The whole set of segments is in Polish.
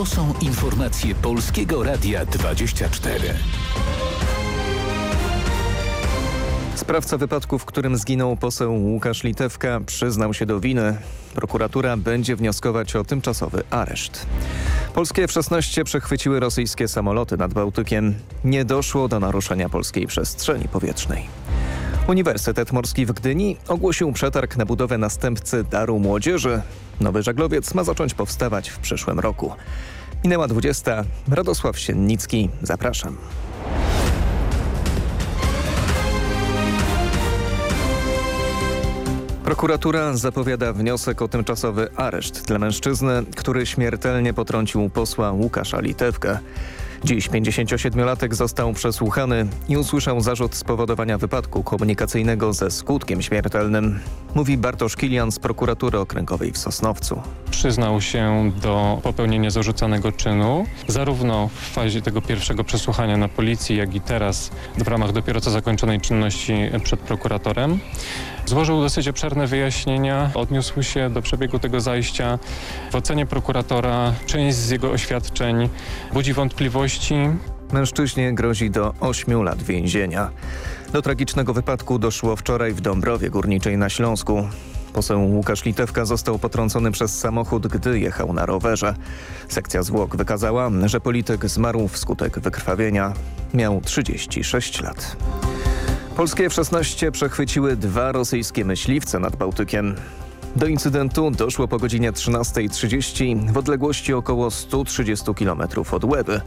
To są informacje Polskiego Radia 24. Sprawca wypadku, w którym zginął poseł Łukasz Litewka, przyznał się do winy. Prokuratura będzie wnioskować o tymczasowy areszt. Polskie F-16 przechwyciły rosyjskie samoloty nad Bałtykiem. Nie doszło do naruszenia polskiej przestrzeni powietrznej. Uniwersytet Morski w Gdyni ogłosił przetarg na budowę następcy Daru Młodzieży. Nowy żaglowiec ma zacząć powstawać w przyszłym roku. Minęła 20. Radosław Siennicki. Zapraszam. Prokuratura zapowiada wniosek o tymczasowy areszt dla mężczyzny, który śmiertelnie potrącił posła Łukasza Litewkę. Dziś 57-latek został przesłuchany i usłyszał zarzut spowodowania wypadku komunikacyjnego ze skutkiem śmiertelnym, mówi Bartosz Kilian z prokuratury okręgowej w Sosnowcu. Przyznał się do popełnienia zarzucanego czynu, zarówno w fazie tego pierwszego przesłuchania na policji, jak i teraz w ramach dopiero co zakończonej czynności przed prokuratorem. Złożył dosyć obszerne wyjaśnienia, odniósł się do przebiegu tego zajścia. W ocenie prokuratora część z jego oświadczeń budzi wątpliwości. Mężczyźnie grozi do 8 lat więzienia. Do tragicznego wypadku doszło wczoraj w Dąbrowie Górniczej na Śląsku. Poseł Łukasz Litewka został potrącony przez samochód, gdy jechał na rowerze. Sekcja zwłok wykazała, że polityk zmarł wskutek wykrwawienia. Miał 36 lat. Polskie F-16 przechwyciły dwa rosyjskie myśliwce nad Bałtykiem. Do incydentu doszło po godzinie 13.30 w odległości około 130 km od Łeby.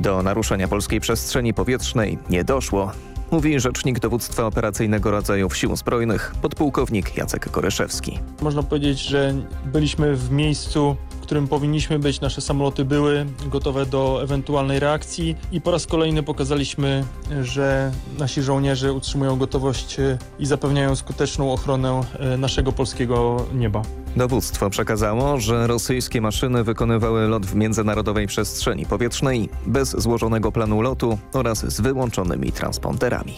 Do naruszenia polskiej przestrzeni powietrznej nie doszło, mówi rzecznik dowództwa operacyjnego rodzajów sił zbrojnych, podpułkownik Jacek Koryszewski. Można powiedzieć, że byliśmy w miejscu którym powinniśmy być. Nasze samoloty były gotowe do ewentualnej reakcji i po raz kolejny pokazaliśmy, że nasi żołnierze utrzymują gotowość e, i zapewniają skuteczną ochronę e, naszego polskiego nieba. Dowództwo przekazało, że rosyjskie maszyny wykonywały lot w międzynarodowej przestrzeni powietrznej bez złożonego planu lotu oraz z wyłączonymi transponderami.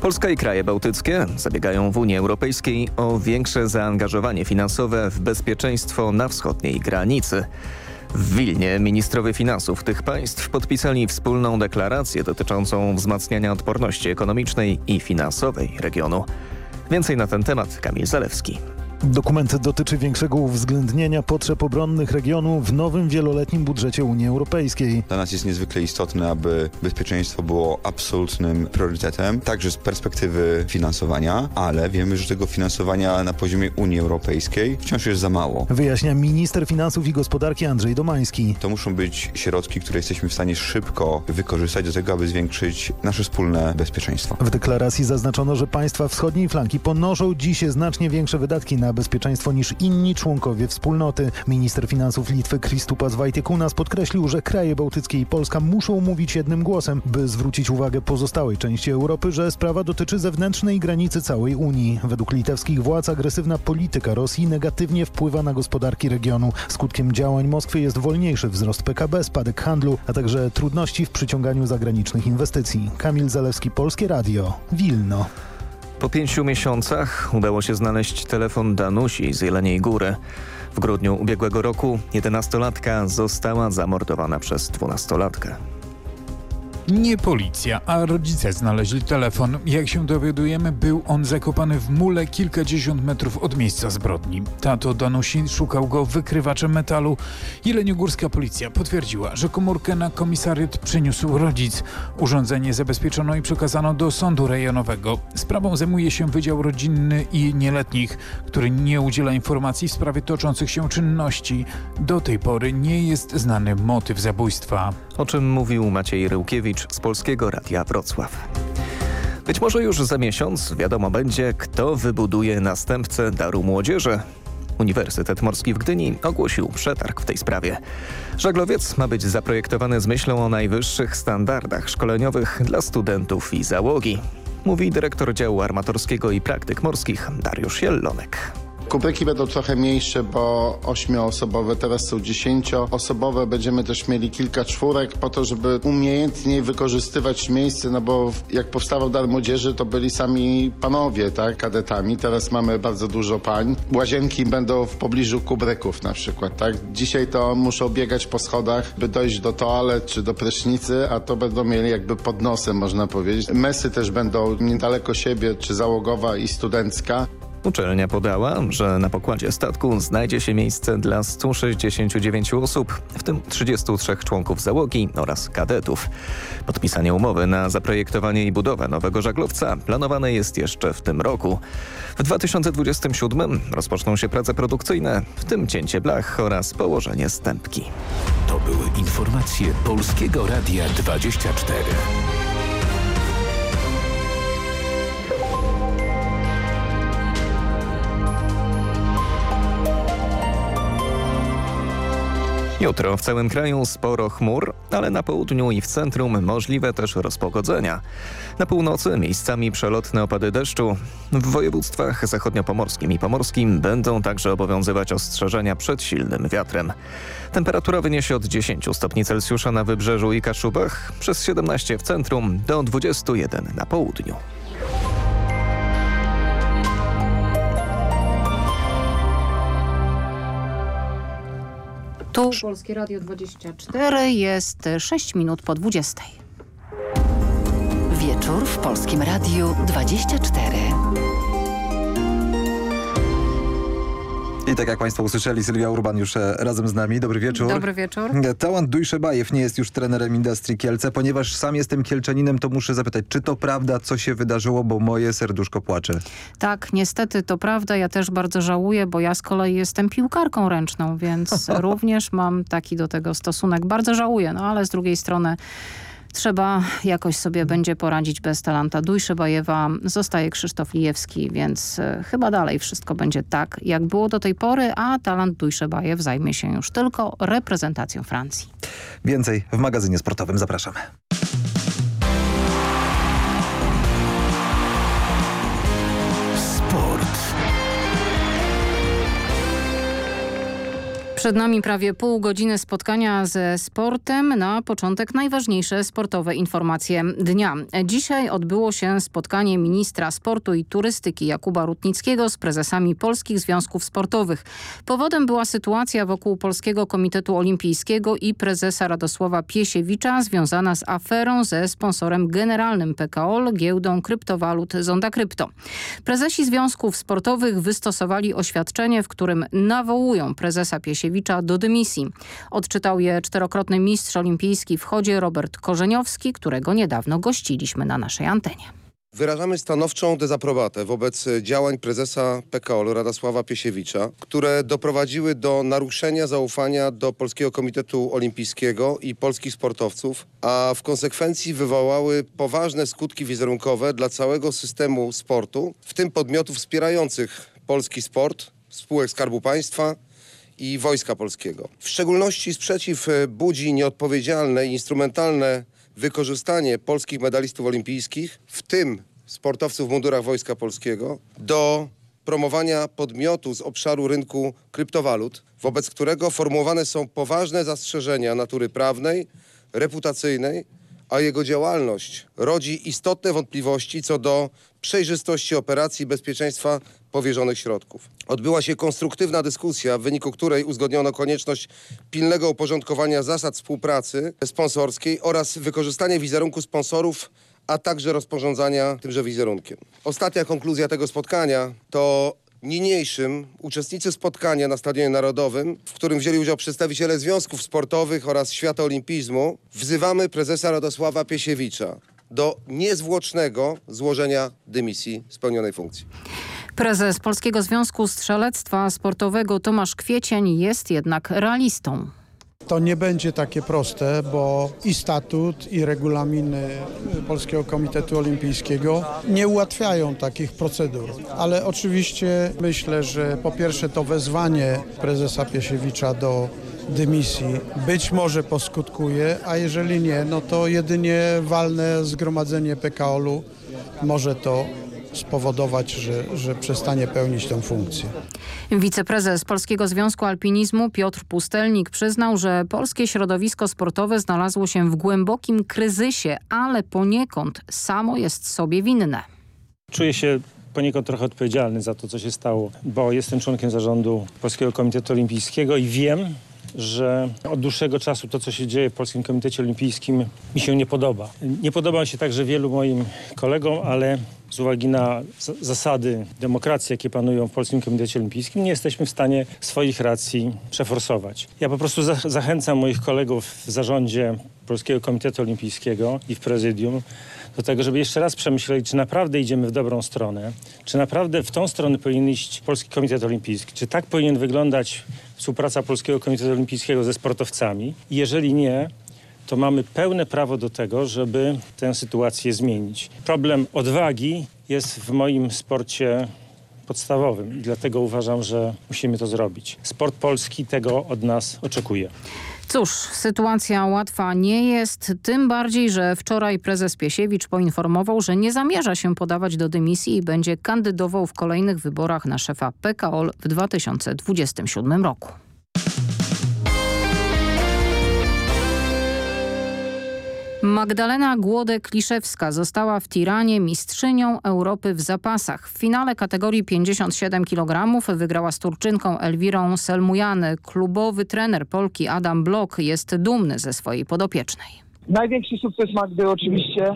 Polska i kraje bałtyckie zabiegają w Unii Europejskiej o większe zaangażowanie finansowe w bezpieczeństwo na wschodniej granicy. W Wilnie ministrowie finansów tych państw podpisali wspólną deklarację dotyczącą wzmacniania odporności ekonomicznej i finansowej regionu. Więcej na ten temat Kamil Zalewski. Dokument dotyczy większego uwzględnienia potrzeb obronnych regionu w nowym wieloletnim budżecie Unii Europejskiej. Dla nas jest niezwykle istotne, aby bezpieczeństwo było absolutnym priorytetem, także z perspektywy finansowania, ale wiemy, że tego finansowania na poziomie Unii Europejskiej wciąż jest za mało. Wyjaśnia minister finansów i gospodarki Andrzej Domański. To muszą być środki, które jesteśmy w stanie szybko wykorzystać do tego, aby zwiększyć nasze wspólne bezpieczeństwo. W deklaracji zaznaczono, że państwa wschodniej flanki ponoszą dziś znacznie większe wydatki na na bezpieczeństwo niż inni członkowie wspólnoty. Minister finansów Litwy Kristupas Wajtiekunas podkreślił, że kraje bałtyckie i Polska muszą mówić jednym głosem, by zwrócić uwagę pozostałej części Europy, że sprawa dotyczy zewnętrznej granicy całej Unii. Według litewskich władz agresywna polityka Rosji negatywnie wpływa na gospodarki regionu. Skutkiem działań Moskwy jest wolniejszy wzrost PKB, spadek handlu, a także trudności w przyciąganiu zagranicznych inwestycji. Kamil Zalewski, Polskie Radio, Wilno. Po pięciu miesiącach udało się znaleźć telefon Danusi z Jeleniej Góry. W grudniu ubiegłego roku jedenastolatka została zamordowana przez dwunastolatkę. Nie policja, a rodzice znaleźli telefon. Jak się dowiadujemy, był on zakopany w mule kilkadziesiąt metrów od miejsca zbrodni. Tato Danusi szukał go wykrywaczem metalu. Jeleniogórska policja potwierdziła, że komórkę na komisariat przyniósł rodzic. Urządzenie zabezpieczono i przekazano do sądu rejonowego. Sprawą zajmuje się Wydział Rodzinny i Nieletnich, który nie udziela informacji w sprawie toczących się czynności. Do tej pory nie jest znany motyw zabójstwa. O czym mówił Maciej Ryłkiewicz z Polskiego Radia Wrocław. Być może już za miesiąc wiadomo będzie, kto wybuduje następcę Daru Młodzieży. Uniwersytet Morski w Gdyni ogłosił przetarg w tej sprawie. Żaglowiec ma być zaprojektowany z myślą o najwyższych standardach szkoleniowych dla studentów i załogi, mówi dyrektor działu armatorskiego i praktyk morskich Dariusz Jellonek. Kubreki będą trochę mniejsze, bo ośmioosobowe, teraz są dziesięcioosobowe. Będziemy też mieli kilka czwórek po to, żeby umiejętniej wykorzystywać miejsce, no bo jak powstawał Dar Młodzieży, to byli sami panowie, tak, kadetami. Teraz mamy bardzo dużo pań. Łazienki będą w pobliżu kubreków na przykład, tak. Dzisiaj to muszą biegać po schodach, by dojść do toalet czy do prysznicy, a to będą mieli jakby pod nosem, można powiedzieć. Mesy też będą niedaleko siebie, czy załogowa i studencka. Uczelnia podała, że na pokładzie statku znajdzie się miejsce dla 169 osób, w tym 33 członków załogi oraz kadetów. Podpisanie umowy na zaprojektowanie i budowę nowego żaglowca planowane jest jeszcze w tym roku. W 2027 rozpoczną się prace produkcyjne, w tym cięcie blach oraz położenie stępki. To były informacje Polskiego Radia 24. Jutro w całym kraju sporo chmur, ale na południu i w centrum możliwe też rozpogodzenia. Na północy miejscami przelotne opady deszczu. W województwach zachodniopomorskim i pomorskim będą także obowiązywać ostrzeżenia przed silnym wiatrem. Temperatura wyniesie od 10 stopni Celsjusza na wybrzeżu i Kaszubach, przez 17 w centrum do 21 na południu. Tu Polskie Radio 24 jest 6 minut po 20. Wieczór w Polskim Radiu 24. I tak jak Państwo usłyszeli, Sylwia Urban już e, razem z nami. Dobry wieczór. Dobry wieczór. Tałant Dujszebajew nie jest już trenerem Industrii Kielce. Ponieważ sam jestem kielczaninem, to muszę zapytać, czy to prawda, co się wydarzyło, bo moje serduszko płacze. Tak, niestety to prawda. Ja też bardzo żałuję, bo ja z kolei jestem piłkarką ręczną, więc również mam taki do tego stosunek. Bardzo żałuję, no ale z drugiej strony trzeba jakoś sobie będzie poradzić bez talanta Dujszebajewa. Zostaje Krzysztof Lijewski, więc e, chyba dalej wszystko będzie tak, jak było do tej pory, a talent Dujszebajew zajmie się już tylko reprezentacją Francji. Więcej w magazynie sportowym. Zapraszamy. Przed nami prawie pół godziny spotkania ze sportem. Na początek najważniejsze sportowe informacje dnia. Dzisiaj odbyło się spotkanie ministra sportu i turystyki Jakuba Rutnickiego z prezesami polskich związków sportowych. Powodem była sytuacja wokół Polskiego Komitetu Olimpijskiego i prezesa Radosława Piesiewicza związana z aferą ze sponsorem generalnym PKO, giełdą kryptowalut Zonda Krypto. Prezesi związków sportowych wystosowali oświadczenie, w którym nawołują prezesa Piesiewicza do dymisji. Odczytał je czterokrotny mistrz olimpijski w chodzie Robert Korzeniowski, którego niedawno gościliśmy na naszej antenie. Wyrażamy stanowczą dezaprobatę wobec działań prezesa PKO Radosława Piesiewicza, które doprowadziły do naruszenia zaufania do Polskiego Komitetu Olimpijskiego i polskich sportowców, a w konsekwencji wywołały poważne skutki wizerunkowe dla całego systemu sportu, w tym podmiotów wspierających polski sport, spółek Skarbu Państwa, i Wojska Polskiego. W szczególności sprzeciw e, budzi nieodpowiedzialne i instrumentalne wykorzystanie polskich medalistów olimpijskich, w tym sportowców w mundurach Wojska Polskiego, do promowania podmiotu z obszaru rynku kryptowalut, wobec którego formułowane są poważne zastrzeżenia natury prawnej, reputacyjnej, a jego działalność rodzi istotne wątpliwości co do przejrzystości operacji bezpieczeństwa powierzonych środków. Odbyła się konstruktywna dyskusja, w wyniku której uzgodniono konieczność pilnego uporządkowania zasad współpracy sponsorskiej oraz wykorzystania wizerunku sponsorów a także rozporządzania tymże wizerunkiem. Ostatnia konkluzja tego spotkania to niniejszym uczestnicy spotkania na Stadionie Narodowym, w którym wzięli udział przedstawiciele związków sportowych oraz świata olimpizmu, wzywamy prezesa Radosława Piesiewicza do niezwłocznego złożenia dymisji z pełnionej funkcji. Prezes Polskiego Związku Strzelectwa Sportowego Tomasz Kwiecień jest jednak realistą. To nie będzie takie proste, bo i statut, i regulaminy Polskiego Komitetu Olimpijskiego nie ułatwiają takich procedur. Ale oczywiście myślę, że po pierwsze to wezwanie prezesa Piesiewicza do dymisji być może poskutkuje, a jeżeli nie, no to jedynie walne zgromadzenie PKO-u może to spowodować, że, że przestanie pełnić tę funkcję. Wiceprezes Polskiego Związku Alpinizmu Piotr Pustelnik przyznał, że polskie środowisko sportowe znalazło się w głębokim kryzysie, ale poniekąd samo jest sobie winne. Czuję się poniekąd trochę odpowiedzialny za to, co się stało, bo jestem członkiem zarządu Polskiego Komitetu Olimpijskiego i wiem, że od dłuższego czasu to, co się dzieje w Polskim Komitecie Olimpijskim mi się nie podoba. Nie podoba się także wielu moim kolegom, ale z uwagi na zasady demokracji, jakie panują w Polskim Komitecie Olimpijskim, nie jesteśmy w stanie swoich racji przeforsować. Ja po prostu za zachęcam moich kolegów w zarządzie Polskiego Komitetu Olimpijskiego i w prezydium do tego, żeby jeszcze raz przemyśleli, czy naprawdę idziemy w dobrą stronę, czy naprawdę w tą stronę powinien iść Polski Komitet Olimpijski, czy tak powinien wyglądać współpraca Polskiego Komitetu Olimpijskiego ze sportowcami. Jeżeli nie, to mamy pełne prawo do tego, żeby tę sytuację zmienić. Problem odwagi jest w moim sporcie podstawowym i dlatego uważam, że musimy to zrobić. Sport polski tego od nas oczekuje. Cóż, sytuacja łatwa nie jest, tym bardziej, że wczoraj prezes Piesiewicz poinformował, że nie zamierza się podawać do dymisji i będzie kandydował w kolejnych wyborach na szefa PKO w 2027 roku. Magdalena Głodek-Liszewska została w Tiranie mistrzynią Europy w zapasach. W finale kategorii 57 kg wygrała z Turczynką Elwirą Selmujany. Klubowy trener Polki Adam Blok jest dumny ze swojej podopiecznej. Największy sukces Magdy oczywiście.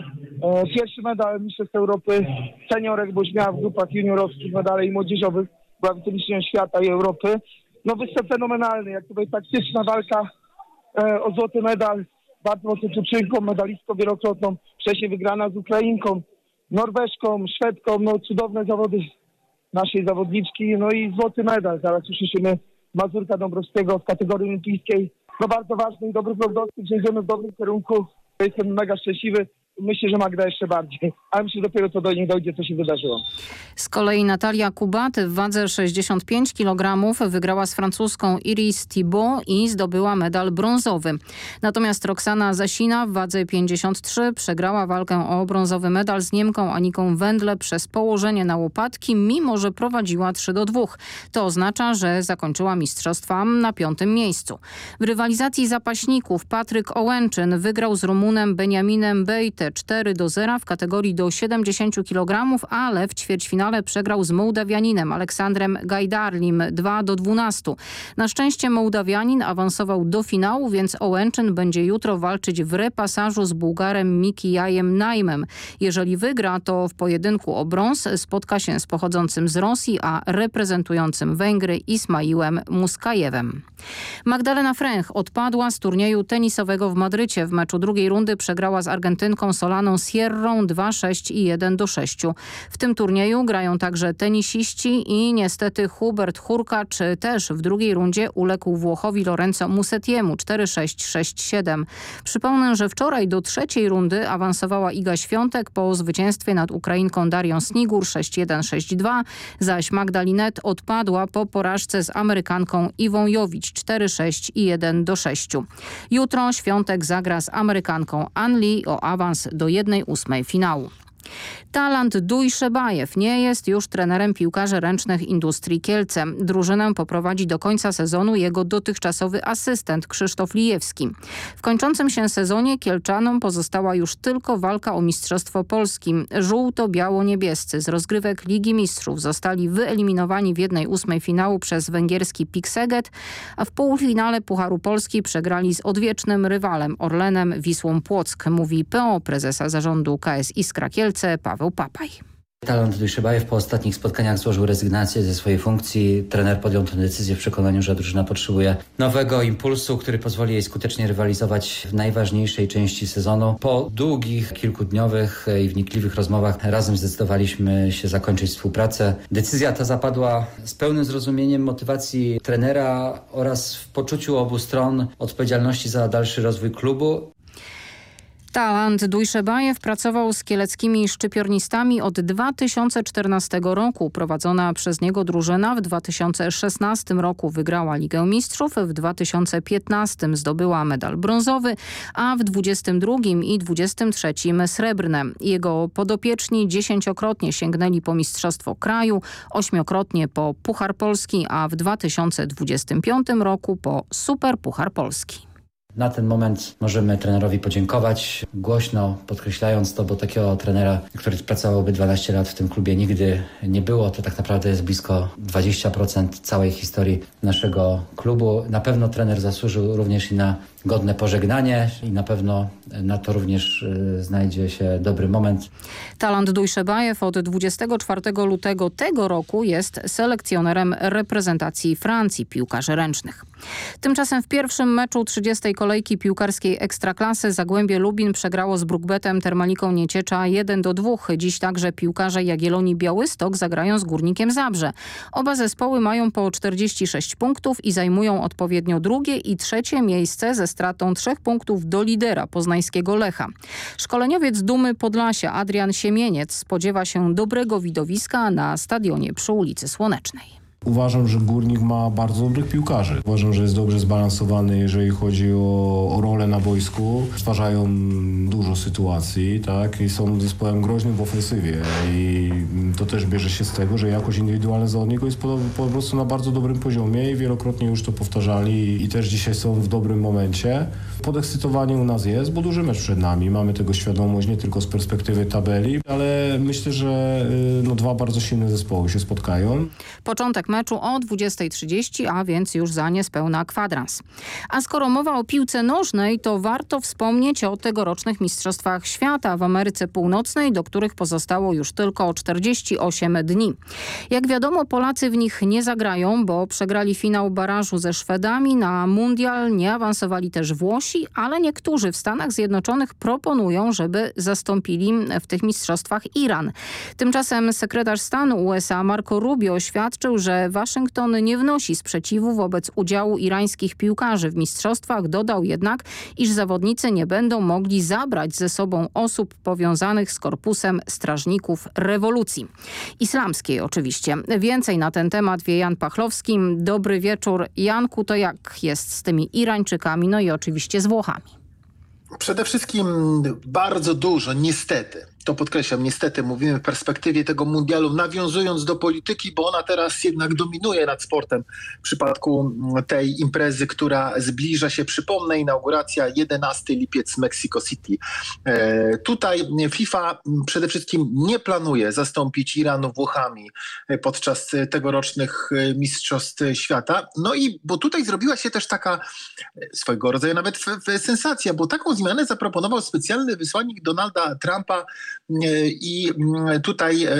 E, pierwszy medal Mistrzostw Europy seniorek, bo już miała w grupach juniorowskich medale i młodzieżowych. Była wicemistrzynią świata i Europy. No występ fenomenalny, jak tutaj taktyczna walka e, o złoty medal bardzo mocną Turczynką, medalistką wielokrotną, wcześniej wygrana z Ukrainką, Norweszką, Szwedką, no cudowne zawody naszej zawodniczki, no i złoty medal. Zaraz usłyszymy Mazurka Dąbrowskiego w kategorii olimpijskiej. No bardzo ważny i dobry prognostyk, że idziemy w dobrym kierunku. Jestem mega szczęśliwy. Myślę, że Magda jeszcze bardziej, ale myślę, że dopiero co do niej dojdzie, co się wydarzyło. Z kolei Natalia Kubaty w wadze 65 kg wygrała z francuską Iris Thibault i zdobyła medal brązowy. Natomiast Roxana Zasina w wadze 53 przegrała walkę o brązowy medal z Niemką Aniką Wędle przez położenie na łopatki, mimo że prowadziła 3 do 2. To oznacza, że zakończyła mistrzostwa na piątym miejscu. W rywalizacji zapaśników Patryk Ołęczyn wygrał z Rumunem Benjaminem Bejte 4 do 0 w kategorii do 70 kg, ale w ćwierćfinale przegrał z Mołdawianinem Aleksandrem Gajdarlim 2 do 12. Na szczęście Mołdawianin awansował do finału, więc Ołęczyn będzie jutro walczyć w repasażu z Bułgarem Mikijajem Najmem. Jeżeli wygra, to w pojedynku o brąz spotka się z pochodzącym z Rosji, a reprezentującym Węgry Ismaiłem Muskajewem. Magdalena Fręch odpadła z turnieju tenisowego w Madrycie. W meczu drugiej rundy przegrała z Argentynką Solaną Sierrą 2-6 i 1-6. W tym turnieju grają także tenisiści i niestety Hubert Hurkacz też w drugiej rundzie uległ Włochowi Lorenzo Musetiemu 4-6-6-7. Przypomnę, że wczoraj do trzeciej rundy awansowała Iga Świątek po zwycięstwie nad Ukrainką Darią Snigur 6-1-6-2, zaś Magdalinet odpadła po porażce z Amerykanką Iwą Jowicz 4-6 i 1-6. Jutro Świątek zagra z Amerykanką Anli o awans do 1-8 finału. Talant Duj Szebajew nie jest już trenerem piłkarzy ręcznych Industrii Kielce. Drużynę poprowadzi do końca sezonu jego dotychczasowy asystent Krzysztof Lijewski. W kończącym się sezonie Kielczanom pozostała już tylko walka o Mistrzostwo Polski. Żółto-biało-niebiescy z rozgrywek Ligi Mistrzów zostali wyeliminowani w jednej ósmej finału przez węgierski Pikseget, a w półfinale Pucharu Polski przegrali z odwiecznym rywalem Orlenem Wisłą Płock, mówi PO prezesa zarządu KS Iskra Kielce Paweł Papaj. Talent Dujszebajew po ostatnich spotkaniach złożył rezygnację ze swojej funkcji. Trener podjął tę decyzję w przekonaniu, że drużyna potrzebuje nowego impulsu, który pozwoli jej skutecznie rywalizować w najważniejszej części sezonu. Po długich, kilkudniowych i wnikliwych rozmowach razem zdecydowaliśmy się zakończyć współpracę. Decyzja ta zapadła z pełnym zrozumieniem motywacji trenera oraz w poczuciu obu stron odpowiedzialności za dalszy rozwój klubu. Talant Dujszebajew pracował z kieleckimi szczypiornistami od 2014 roku. Prowadzona przez niego drużyna w 2016 roku wygrała Ligę Mistrzów, w 2015 zdobyła medal brązowy, a w 22 i 23 srebrne. Jego podopieczni dziesięciokrotnie sięgnęli po Mistrzostwo Kraju, ośmiokrotnie po Puchar Polski, a w 2025 roku po Super Puchar Polski. Na ten moment możemy trenerowi podziękować, głośno podkreślając to, bo takiego trenera, który pracowałby 12 lat w tym klubie nigdy nie było. To tak naprawdę jest blisko 20% całej historii naszego klubu. Na pewno trener zasłużył również i na godne pożegnanie i na pewno na to również y, znajdzie się dobry moment. Talant Dujszebajew od 24 lutego tego roku jest selekcjonerem reprezentacji Francji piłkarzy ręcznych. Tymczasem w pierwszym meczu 30. kolejki piłkarskiej Ekstraklasy Zagłębie Lubin przegrało z Brukbetem Termaliką Nieciecza 1 do 2. Dziś także piłkarze Jagiellonii Białystok zagrają z Górnikiem Zabrze. Oba zespoły mają po 46 punktów i zajmują odpowiednio drugie i trzecie miejsce ze stratą trzech punktów do lidera poznańskiego Lecha. Szkoleniowiec Dumy Podlasia Adrian Siemieniec spodziewa się dobrego widowiska na stadionie przy ulicy Słonecznej. Uważam, że Górnik ma bardzo dobrych piłkarzy. Uważam, że jest dobrze zbalansowany, jeżeli chodzi o, o rolę na boisku. Stwarzają dużo sytuacji, tak? I są zespołem groźnym w ofensywie. I to też bierze się z tego, że jakość indywidualna zawodników jest po, po prostu na bardzo dobrym poziomie i wielokrotnie już to powtarzali i też dzisiaj są w dobrym momencie. Podekscytowanie u nas jest, bo duży mecz przed nami. Mamy tego świadomość nie tylko z perspektywy tabeli, ale myślę, że y, no, dwa bardzo silne zespoły się spotkają. Początek meczu o 20.30, a więc już za niespełna kwadrans. A skoro mowa o piłce nożnej, to warto wspomnieć o tegorocznych Mistrzostwach Świata w Ameryce Północnej, do których pozostało już tylko 48 dni. Jak wiadomo, Polacy w nich nie zagrają, bo przegrali finał barażu ze Szwedami. Na mundial nie awansowali też Włosi, ale niektórzy w Stanach Zjednoczonych proponują, żeby zastąpili w tych mistrzostwach Iran. Tymczasem sekretarz stanu USA Marco Rubio oświadczył, że Waszyngton nie wnosi sprzeciwu wobec udziału irańskich piłkarzy w mistrzostwach. Dodał jednak, iż zawodnicy nie będą mogli zabrać ze sobą osób powiązanych z korpusem strażników rewolucji. Islamskiej oczywiście. Więcej na ten temat wie Jan Pachlowski. Dobry wieczór. Janku, to jak jest z tymi Irańczykami, no i oczywiście z Włochami? Przede wszystkim bardzo dużo, niestety, to podkreślam, niestety mówimy w perspektywie tego mundialu, nawiązując do polityki, bo ona teraz jednak dominuje nad sportem w przypadku tej imprezy, która zbliża się, przypomnę, inauguracja 11 lipiec Mexico City. E, tutaj FIFA przede wszystkim nie planuje zastąpić Iranu Włochami podczas tegorocznych Mistrzostw Świata. No i bo tutaj zrobiła się też taka swojego rodzaju nawet sensacja, bo taką zmianę zaproponował specjalny wysłannik Donalda Trumpa i mm, tutaj e,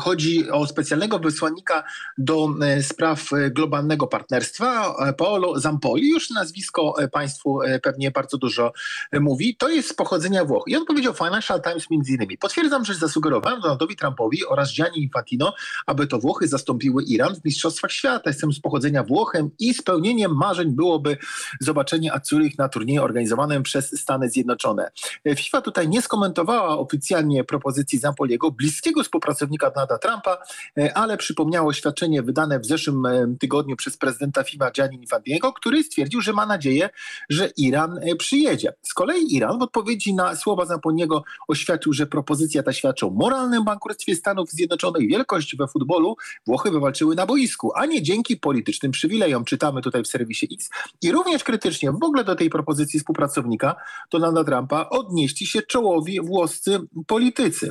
chodzi o specjalnego wysłannika do e, spraw globalnego partnerstwa, e, Paolo Zampoli. Już nazwisko Państwu pewnie bardzo dużo mówi. To jest z pochodzenia Włoch. I on powiedział Financial Times między innymi. Potwierdzam, że zasugerowałem Donaldowi Trumpowi oraz Gianni Infantino, aby to Włochy zastąpiły Iran w Mistrzostwach Świata. Jestem z pochodzenia Włochem i spełnieniem marzeń byłoby zobaczenie Azzurich na turnieju organizowanym przez Stany Zjednoczone. FIFA tutaj nie skomentowała oficjalnie propozycji Zampoliego, bliskiego współpracownika Donalda Trumpa, e, ale przypomniało oświadczenie wydane w zeszłym e, tygodniu przez prezydenta FIFA Gianni Infantiniego, który stwierdził, że ma nadzieję, że Iran e, przyjedzie. Z kolei Iran w odpowiedzi na słowa Zampoliego oświadczył, że propozycja ta świadczy o moralnym bankructwie Stanów Zjednoczonych. Wielkość we futbolu Włochy wywalczyły na boisku, a nie dzięki politycznym przywilejom. Czytamy tutaj w serwisie X. I również krytycznie w ogóle do tej propozycji współpracownika Donalda Trumpa odnieśli się czołowi włoscy politycy politycy.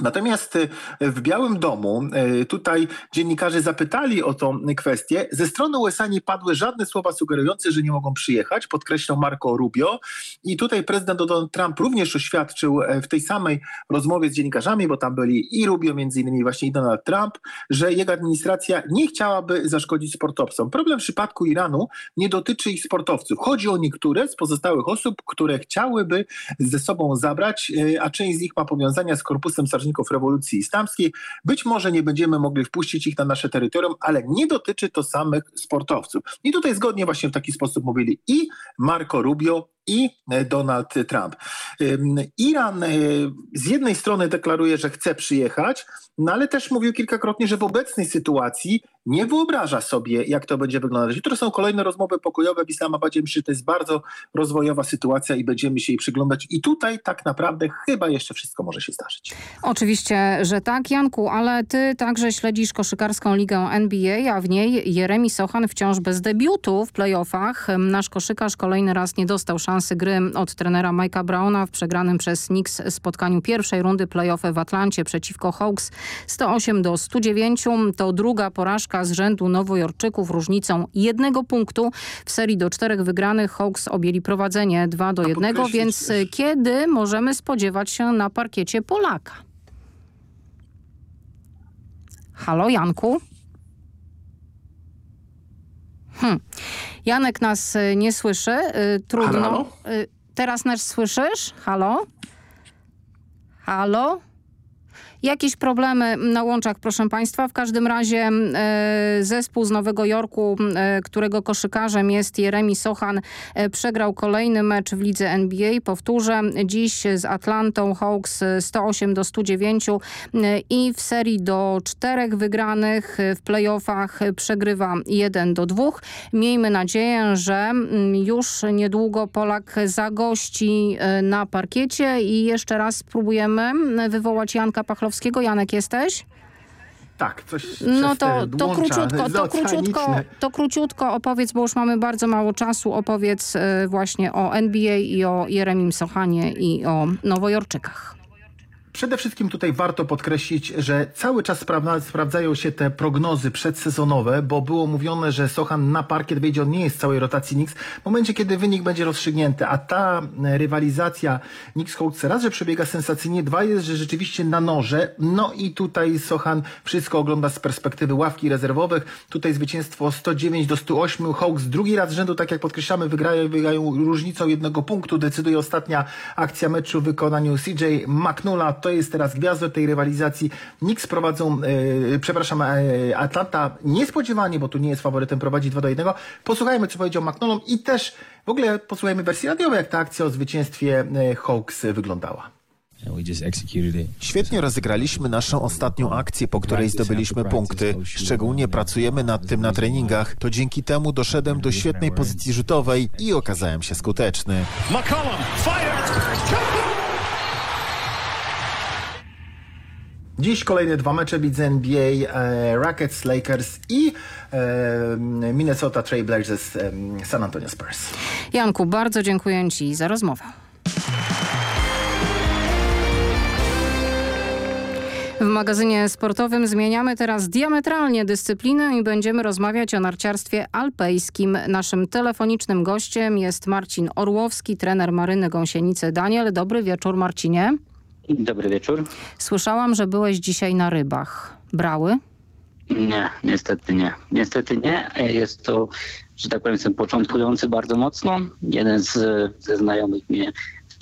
Natomiast y, w Białym Domu y, tutaj dziennikarze zapytali o tą kwestię. Ze strony USA nie padły żadne słowa sugerujące, że nie mogą przyjechać, podkreślał Marco Rubio. I tutaj prezydent Donald Trump również oświadczył e, w tej samej rozmowie z dziennikarzami, bo tam byli i Rubio, między innymi właśnie i Donald Trump, że jego administracja nie chciałaby zaszkodzić sportowcom. Problem w przypadku Iranu nie dotyczy ich sportowców. Chodzi o niektóre z pozostałych osób, które chciałyby ze sobą zabrać, e, a część z nich ma powiązania z korpusem strażników rewolucji islamskiej. Być może nie będziemy mogli wpuścić ich na nasze terytorium, ale nie dotyczy to samych sportowców. I tutaj zgodnie właśnie w taki sposób mówili i Marco Rubio, i Donald Trump. Iran z jednej strony deklaruje, że chce przyjechać, no ale też mówił kilkakrotnie, że w obecnej sytuacji nie wyobraża sobie, jak to będzie wyglądać. Jutro są kolejne rozmowy pokojowe w Islamabadzie. Myślę, że to jest bardzo rozwojowa sytuacja i będziemy się jej przyglądać. I tutaj tak naprawdę chyba jeszcze wszystko może się zdarzyć. Oczywiście, że tak, Janku, ale ty także śledzisz koszykarską ligę NBA, a w niej Jeremi Sochan wciąż bez debiutu w playoffach. Nasz koszykarz kolejny raz nie dostał szansy gry od trenera Mike'a Browna w przegranym przez Knicks spotkaniu pierwszej rundy playoffu w Atlancie przeciwko Hawks 108 do 109. To druga porażka z rzędu Nowojorczyków różnicą jednego punktu. W serii do czterech wygranych Hawks objęli prowadzenie 2 do 1, więc też. kiedy możemy spodziewać się na parkiecie Polaka? Halo Janku? Hm. Janek nas y, nie słyszy. Y, trudno. Halo? Y, teraz nas słyszysz? Halo? Halo? Jakieś problemy na łączach, proszę Państwa. W każdym razie e, zespół z Nowego Jorku, e, którego koszykarzem jest Jeremi Sochan, e, przegrał kolejny mecz w lidze NBA. Powtórzę, dziś z Atlantą Hawks 108 do 109 i w serii do czterech wygranych w playoffach przegrywa 1 do 2. Miejmy nadzieję, że już niedługo Polak zagości na parkiecie i jeszcze raz spróbujemy wywołać Janka Pachlowskiego Janek, jesteś? Tak, coś No to, to, króciutko, to, króciutko, to króciutko opowiedz, bo już mamy bardzo mało czasu, opowiedz y, właśnie o NBA i o Jeremim Sochanie i o Nowojorczykach. Przede wszystkim tutaj warto podkreślić, że cały czas sprawdzają się te prognozy przedsezonowe, bo było mówione, że Sochan na parkiet wyjdzie, on nie jest całej rotacji Knicks, w momencie kiedy wynik będzie rozstrzygnięty, a ta rywalizacja Knicks Hawks raz, że przebiega sensacyjnie, dwa jest, że rzeczywiście na noże, no i tutaj Sochan wszystko ogląda z perspektywy ławki rezerwowych, tutaj zwycięstwo 109 do 108, Hawks drugi raz rzędu, tak jak podkreślamy, wygrają, wygrają różnicą jednego punktu, decyduje ostatnia akcja meczu w wykonaniu CJ McNulla, to jest teraz gwiazdą tej rywalizacji. Knicks prowadzą, e, przepraszam, e, Atlanta niespodziewanie, bo tu nie jest faworytem, prowadzi 2 do 1. Posłuchajmy, co powiedział McNollum i też w ogóle posłuchajmy wersji radiowej, jak ta akcja o zwycięstwie e, Hawks wyglądała. Świetnie rozegraliśmy naszą ostatnią akcję, po której zdobyliśmy punkty. Szczególnie pracujemy nad tym na treningach. To dzięki temu doszedłem do świetnej pozycji rzutowej i okazałem się skuteczny. McCollum, fire! Dziś kolejne dwa mecze widzę NBA, e, Rockets, Lakers i e, Minnesota Trailblazers, e, San Antonio Spurs. Janku, bardzo dziękuję Ci za rozmowę. W magazynie sportowym zmieniamy teraz diametralnie dyscyplinę i będziemy rozmawiać o narciarstwie alpejskim. Naszym telefonicznym gościem jest Marcin Orłowski, trener Maryny Gąsienicy Daniel. Dobry wieczór Marcinie. Dobry wieczór. Słyszałam, że byłeś dzisiaj na rybach. Brały? Nie, niestety nie. Niestety nie. Jest to, że tak powiem, jestem początkujący bardzo mocno. Jeden z, ze znajomych mnie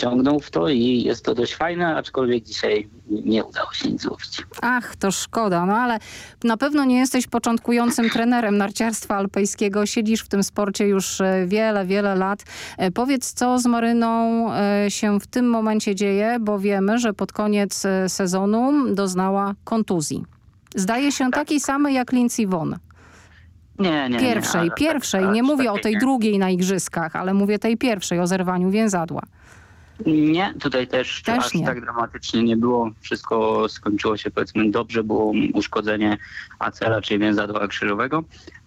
wciągnął w to i jest to dość fajne, aczkolwiek dzisiaj nie udało się nic złowić. Ach, to szkoda, no ale na pewno nie jesteś początkującym trenerem narciarstwa alpejskiego. Siedzisz w tym sporcie już e, wiele, wiele lat. E, powiedz, co z Maryną e, się w tym momencie dzieje, bo wiemy, że pod koniec sezonu doznała kontuzji. Zdaje się takiej samej jak Lindsey Vonn. Nie, nie, Pierwszej, nie, pierwszej. Nie mówię o tej drugiej na igrzyskach, ale mówię tej pierwszej, o zerwaniu więzadła. Nie, tutaj też, też aż nie. tak dramatycznie nie było. Wszystko skończyło się powiedzmy dobrze, było uszkodzenie acela, czyli więzadła krzyżowego,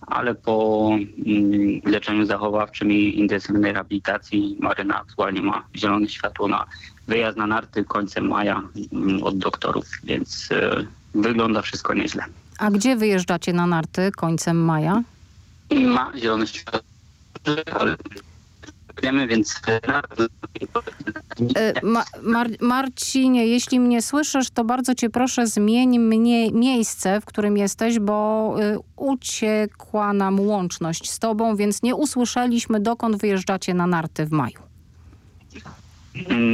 ale po mm, leczeniu zachowawczym i intensywnej rehabilitacji Maryna aktualnie ma zielone światło na wyjazd na narty końcem maja mm, od doktorów, więc y, wygląda wszystko nieźle. A gdzie wyjeżdżacie na narty końcem maja? Ma zielone światło, ale wiemy, więc... E, Ma Mar Marcinie, jeśli mnie słyszysz, to bardzo cię proszę zmień mnie miejsce, w którym jesteś, bo y, uciekła nam łączność z tobą, więc nie usłyszeliśmy, dokąd wyjeżdżacie na narty w maju.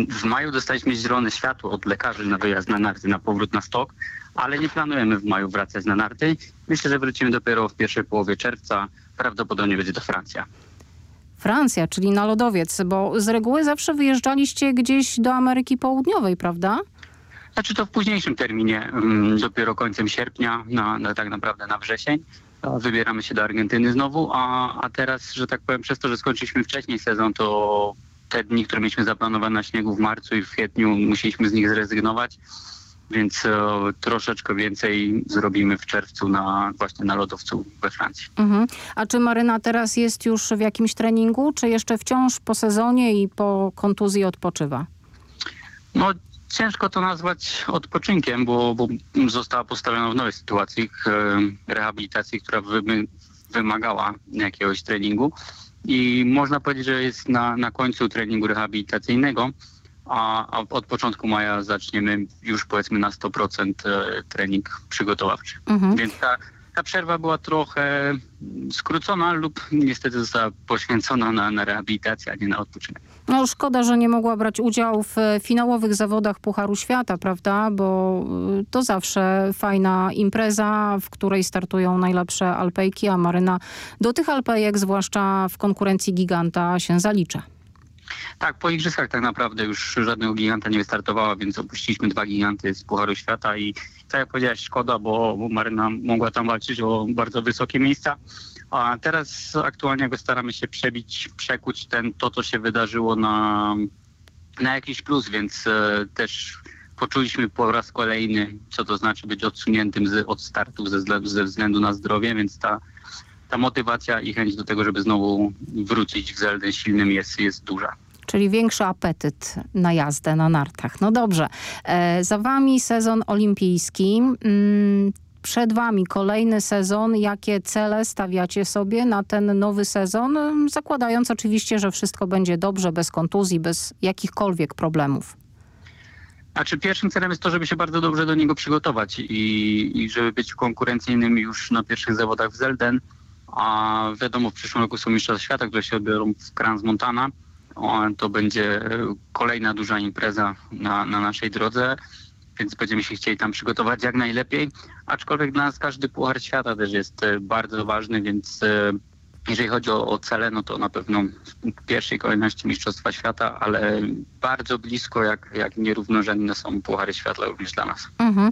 W maju dostaliśmy zielone światło od lekarzy na wyjazd na narty, na powrót na stok, ale nie planujemy w maju wracać na narty. Myślę, że wrócimy dopiero w pierwszej połowie czerwca. Prawdopodobnie będzie to Francja. Francja, czyli na lodowiec, bo z reguły zawsze wyjeżdżaliście gdzieś do Ameryki Południowej, prawda? Znaczy to w późniejszym terminie, mm, dopiero końcem sierpnia, na, na tak naprawdę na wrzesień. Wybieramy się do Argentyny znowu, a, a teraz, że tak powiem, przez to, że skończyliśmy wcześniej sezon, to te dni, które mieliśmy zaplanowane na śniegu w marcu i w kwietniu, musieliśmy z nich zrezygnować, więc e, troszeczkę więcej zrobimy w czerwcu na właśnie na lodowcu we Francji. Mhm. A czy Maryna teraz jest już w jakimś treningu, czy jeszcze wciąż po sezonie i po kontuzji odpoczywa? No ciężko to nazwać odpoczynkiem, bo, bo została postawiona w nowej sytuacji rehabilitacji, która wy, wymagała jakiegoś treningu. I można powiedzieć, że jest na, na końcu treningu rehabilitacyjnego, a, a od początku maja zaczniemy już powiedzmy na 100% e, trening przygotowawczy. Mhm. Więc ta, ta przerwa była trochę skrócona lub niestety została poświęcona na, na rehabilitację, a nie na odpoczynek. No szkoda, że nie mogła brać udziału w finałowych zawodach Pucharu Świata, prawda? Bo y, to zawsze fajna impreza, w której startują najlepsze alpejki, a Maryna do tych alpejek, zwłaszcza w konkurencji giganta, się zalicza. Tak, po igrzyskach tak naprawdę już żadnego giganta nie wystartowała, więc opuściliśmy dwa giganty z Pucharu Świata i tak jak powiedziałeś, szkoda, bo, Maryna mogła tam walczyć o bardzo wysokie miejsca. A teraz aktualnie jakby staramy się przebić, przekuć ten, to, co się wydarzyło na, na jakiś plus, więc e, też poczuliśmy po raz kolejny, co to znaczy być odsuniętym z, od startów ze, ze względu na zdrowie, więc ta, ta motywacja i chęć do tego, żeby znowu wrócić w Zeldę silnym jest, jest duża czyli większy apetyt na jazdę na nartach. No dobrze, e, za wami sezon olimpijski. Mm, przed wami kolejny sezon. Jakie cele stawiacie sobie na ten nowy sezon? Zakładając oczywiście, że wszystko będzie dobrze, bez kontuzji, bez jakichkolwiek problemów. Znaczy pierwszym celem jest to, żeby się bardzo dobrze do niego przygotować i, i żeby być konkurencyjnym już na pierwszych zawodach w Zelden. A wiadomo, w przyszłym roku są Mistrzostwa Świata, które się odbiorą w Crans Montana. To będzie kolejna duża impreza na, na naszej drodze więc będziemy się chcieli tam przygotować jak najlepiej. Aczkolwiek dla nas każdy Puchar Świata też jest e, bardzo ważny, więc e, jeżeli chodzi o, o cele, no to na pewno w pierwszej kolejności Mistrzostwa Świata, ale bardzo blisko, jak, jak nierównorzędne są Puchary Światła również dla nas. Mhm.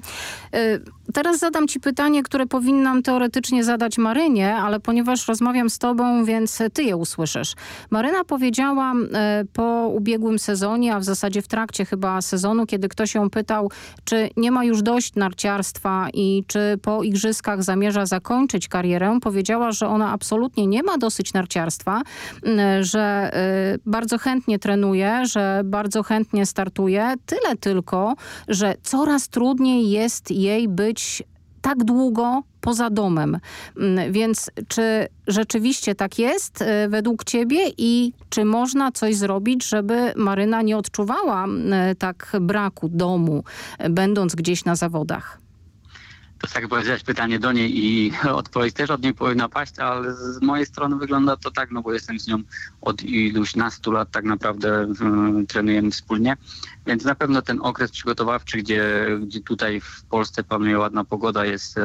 Y, teraz zadam Ci pytanie, które powinnam teoretycznie zadać Marynie, ale ponieważ rozmawiam z Tobą, więc Ty je usłyszysz. Maryna powiedziała y, po ubiegłym sezonie, a w zasadzie w trakcie chyba sezonu, kiedy ktoś ją pytał, czy nie ma już dość narciarstwa i czy po igrzyskach zamierza zakończyć karierę, powiedziała, że ona absolutnie nie ma dosyć narciarstwa, y, że bardzo chętnie trenuje, że bardzo chętnie startuje. Tyle tylko, że coraz trudniej jest jej być tak długo poza domem. Mm, więc czy rzeczywiście tak jest y, według ciebie i czy można coś zrobić, żeby Maryna nie odczuwała y, tak braku domu, będąc gdzieś na zawodach? To tak powiedziałeś pytanie do niej i odpowiedź też od niej powinna paść, ale z mojej strony wygląda to tak, no bo jestem z nią od iluś nastu lat tak naprawdę y, trenujemy wspólnie, więc na pewno ten okres przygotowawczy, gdzie, gdzie tutaj w Polsce panuje ładna pogoda, jest, y,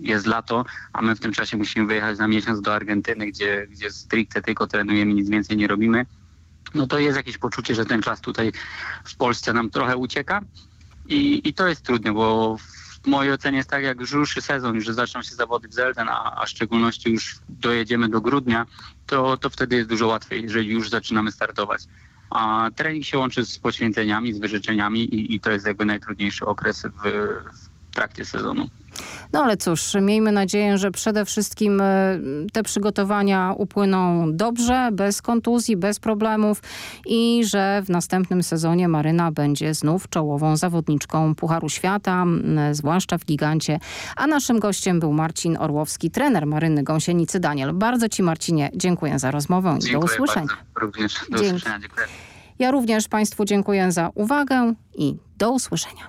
jest lato, a my w tym czasie musimy wyjechać na miesiąc do Argentyny, gdzie, gdzie stricte tylko trenujemy, nic więcej nie robimy, no to jest jakieś poczucie, że ten czas tutaj w Polsce nam trochę ucieka. I, I to jest trudne, bo w mojej ocenie jest tak, jak ruszy sezon, że zaczną się zawody w Zelden, a, a w szczególności już dojedziemy do grudnia, to, to wtedy jest dużo łatwiej, jeżeli już zaczynamy startować. A trening się łączy z poświęceniami, z wyrzeczeniami i, i to jest jakby najtrudniejszy okres w, w trakcie sezonu. No ale cóż, miejmy nadzieję, że przede wszystkim e, te przygotowania upłyną dobrze, bez kontuzji, bez problemów i że w następnym sezonie Maryna będzie znów czołową zawodniczką Pucharu Świata, zwłaszcza w gigancie. A naszym gościem był Marcin Orłowski, trener Maryny Gąsienicy. Daniel, bardzo Ci Marcinie dziękuję za rozmowę dziękuję i do usłyszenia. Bardzo. Również do Dzięki. usłyszenia. Dziękuję. Ja również Państwu dziękuję za uwagę i do usłyszenia.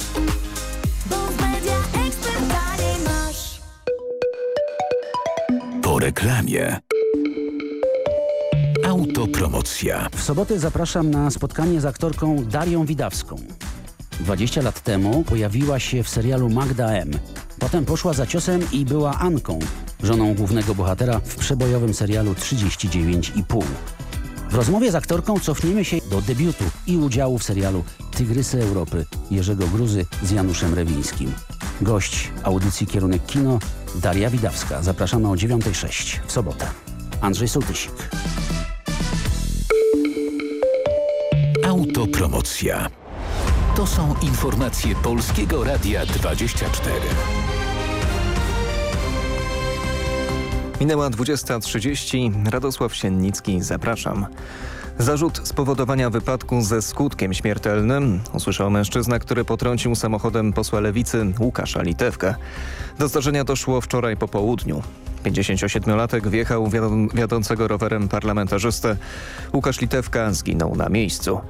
reklamie. Autopromocja. W sobotę zapraszam na spotkanie z aktorką Darią Widawską. 20 lat temu pojawiła się w serialu Magda M. Potem poszła za ciosem i była Anką, żoną głównego bohatera w przebojowym serialu 39,5. W rozmowie z aktorką cofniemy się do debiutu i udziału w serialu Tygrysy Europy Jerzego Gruzy z Januszem Rewińskim. Gość audycji Kierunek Kino Daria Widawska. Zapraszamy o 9.06 w sobotę. Andrzej Sołtysik. Autopromocja. To są informacje Polskiego Radia 24. Minęła 20.30. Radosław Siennicki, zapraszam. Zarzut spowodowania wypadku ze skutkiem śmiertelnym usłyszał mężczyzna, który potrącił samochodem posła Lewicy Łukasza Litewkę. Do zdarzenia doszło wczoraj po południu. 57-latek wjechał wiodącego rowerem parlamentarzystę. Łukasz Litewka zginął na miejscu.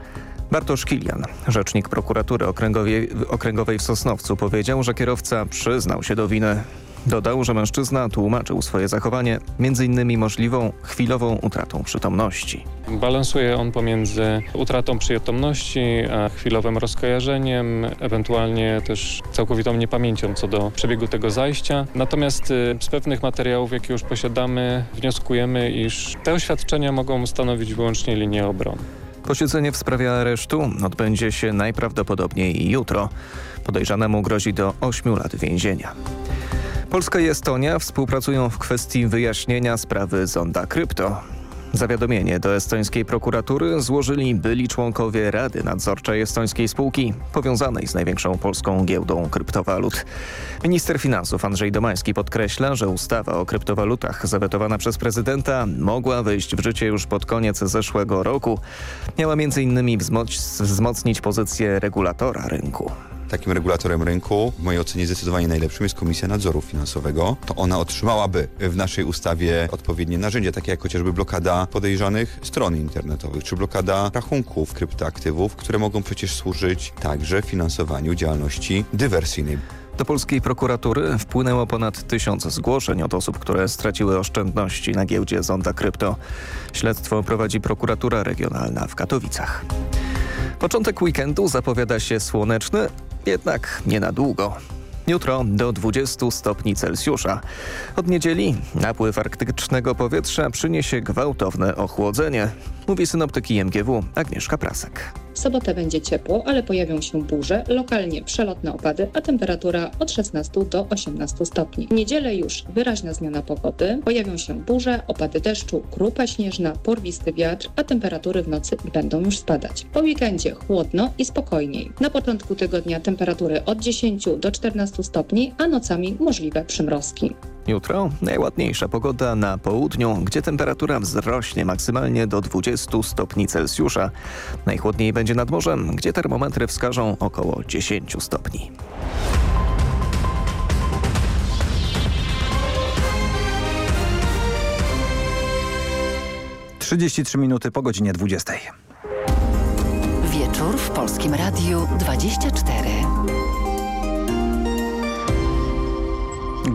Bartosz Kilian, rzecznik prokuratury okręgowej w Sosnowcu powiedział, że kierowca przyznał się do winy. Dodał, że mężczyzna tłumaczył swoje zachowanie m.in. możliwą chwilową utratą przytomności. Balansuje on pomiędzy utratą przytomności, a chwilowym rozkojarzeniem, ewentualnie też całkowitą niepamięcią co do przebiegu tego zajścia. Natomiast y, z pewnych materiałów, jakie już posiadamy, wnioskujemy, iż te oświadczenia mogą stanowić wyłącznie linię obrony. Posiedzenie w sprawie aresztu odbędzie się najprawdopodobniej jutro. Podejrzanemu grozi do 8 lat więzienia. Polska i Estonia współpracują w kwestii wyjaśnienia sprawy zonda krypto. Zawiadomienie do estońskiej prokuratury złożyli byli członkowie Rady Nadzorczej estońskiej spółki powiązanej z największą polską giełdą kryptowalut. Minister finansów Andrzej Domański podkreśla, że ustawa o kryptowalutach zawetowana przez prezydenta mogła wejść w życie już pod koniec zeszłego roku. Miała m.in. wzmocnić pozycję regulatora rynku takim regulatorem rynku, w mojej ocenie zdecydowanie najlepszym jest Komisja Nadzoru Finansowego. To ona otrzymałaby w naszej ustawie odpowiednie narzędzia, takie jak chociażby blokada podejrzanych stron internetowych, czy blokada rachunków kryptoaktywów, które mogą przecież służyć także finansowaniu działalności dywersyjnej. Do polskiej prokuratury wpłynęło ponad tysiąc zgłoszeń od osób, które straciły oszczędności na giełdzie Zonda Krypto. Śledztwo prowadzi prokuratura regionalna w Katowicach. Początek weekendu zapowiada się słoneczny, jednak nie na długo. Jutro do 20 stopni Celsjusza. Od niedzieli napływ arktycznego powietrza przyniesie gwałtowne ochłodzenie, mówi synoptyk IMGW Agnieszka Prasek. W sobotę będzie ciepło, ale pojawią się burze, lokalnie przelotne opady, a temperatura od 16 do 18 stopni. W niedzielę już wyraźna zmiana pogody, pojawią się burze, opady deszczu, grupa śnieżna, porwisty wiatr, a temperatury w nocy będą już spadać. Po weekendzie chłodno i spokojniej. Na początku tygodnia temperatury od 10 do 14 stopni, a nocami możliwe przymrozki. Jutro najładniejsza pogoda na południu, gdzie temperatura wzrośnie maksymalnie do 20 stopni Celsjusza. Najchłodniej będzie nad morzem, gdzie termometry wskażą około 10 stopni. Trzydzieści trzy minuty po godzinie 20. Wieczór w Polskim Radiu 24.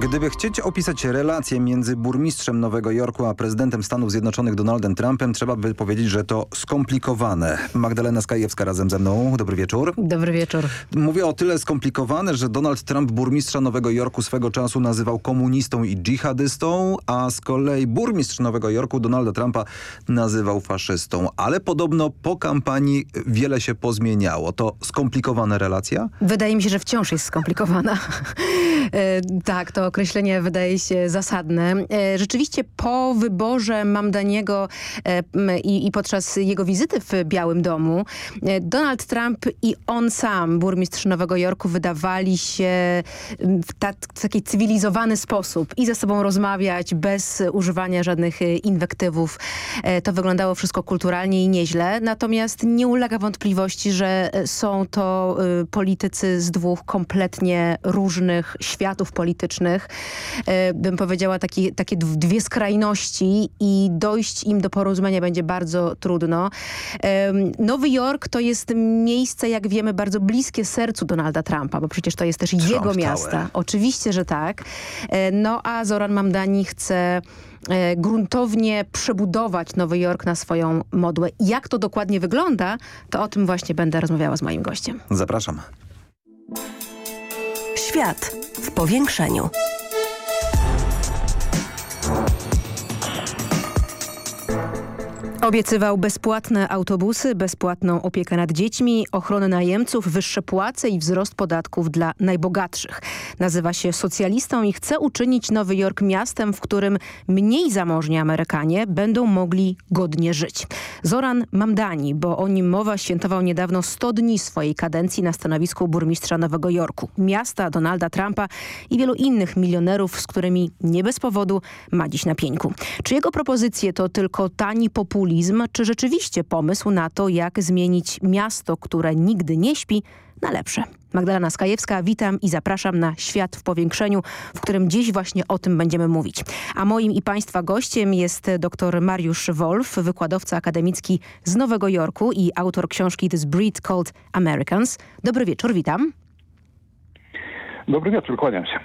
Gdyby chcieć opisać relacje między burmistrzem Nowego Jorku a prezydentem Stanów Zjednoczonych Donaldem Trumpem, trzeba by powiedzieć, że to skomplikowane. Magdalena Skajewska razem ze mną. Dobry wieczór. Dobry wieczór. Mówię o tyle skomplikowane, że Donald Trump burmistrza Nowego Jorku swego czasu nazywał komunistą i dżihadystą, a z kolei burmistrz Nowego Jorku Donalda Trumpa nazywał faszystą. Ale podobno po kampanii wiele się pozmieniało. To skomplikowana relacja? Wydaje mi się, że wciąż jest skomplikowana. e, tak, to Określenie wydaje się zasadne. E, rzeczywiście po wyborze Mamdaniego e, i, i podczas jego wizyty w Białym Domu e, Donald Trump i on sam, burmistrz Nowego Jorku, wydawali się w, ta, w taki cywilizowany sposób i ze sobą rozmawiać bez używania żadnych inwektywów. To wyglądało wszystko kulturalnie i nieźle. Natomiast nie ulega wątpliwości, że są to politycy z dwóch kompletnie różnych światów politycznych. Bym powiedziała taki, takie dwie skrajności i dojść im do porozumienia będzie bardzo trudno. Nowy Jork to jest miejsce, jak wiemy, bardzo bliskie sercu Donalda Trumpa, bo przecież to jest też Trump jego miasta. Oczywiście, że tak. E, no a Zoran Mamdani chce e, gruntownie przebudować Nowy Jork na swoją modłę. Jak to dokładnie wygląda, to o tym właśnie będę rozmawiała z moim gościem. Zapraszam. Świat w powiększeniu. Obiecywał bezpłatne autobusy, bezpłatną opiekę nad dziećmi, ochronę najemców, wyższe płace i wzrost podatków dla najbogatszych. Nazywa się socjalistą i chce uczynić Nowy Jork miastem, w którym mniej zamożni Amerykanie będą mogli godnie żyć. Zoran Mamdani, bo o nim mowa, świętował niedawno 100 dni swojej kadencji na stanowisku burmistrza Nowego Jorku. Miasta Donalda Trumpa i wielu innych milionerów, z którymi nie bez powodu ma dziś na pieńku. Czy jego propozycje to tylko tani populizm, populizm, czy rzeczywiście pomysł na to, jak zmienić miasto, które nigdy nie śpi, na lepsze. Magdalena Skajewska, witam i zapraszam na Świat w Powiększeniu, w którym dziś właśnie o tym będziemy mówić. A moim i Państwa gościem jest dr Mariusz Wolf, wykładowca akademicki z Nowego Jorku i autor książki This Breed Called Americans. Dobry wieczór, witam. Dobry wieczór, kłaniam się.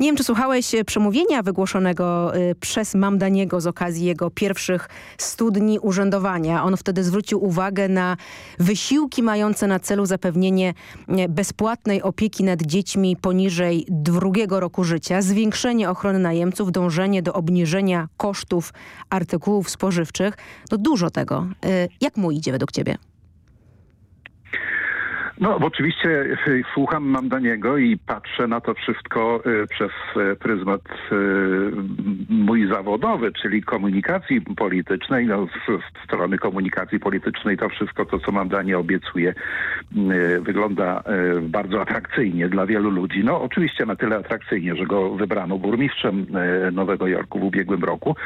Nie wiem, czy słuchałeś e, przemówienia wygłoszonego e, przez Mamdaniego z okazji jego pierwszych studni urzędowania. On wtedy zwrócił uwagę na wysiłki mające na celu zapewnienie e, bezpłatnej opieki nad dziećmi poniżej drugiego roku życia, zwiększenie ochrony najemców, dążenie do obniżenia kosztów artykułów spożywczych. No dużo tego. Jak mu idzie według ciebie? No, oczywiście y, słucham Mamdaniego i patrzę na to wszystko y, przez y, pryzmat mój zawodowy, czyli komunikacji politycznej. No, z strony komunikacji politycznej to wszystko, to co Mamdanie obiecuje, wygląda bardzo atrakcyjnie dla wielu ludzi. No, oczywiście na tyle atrakcyjnie, że go wybrano burmistrzem Nowego Jorku w ubiegłym roku.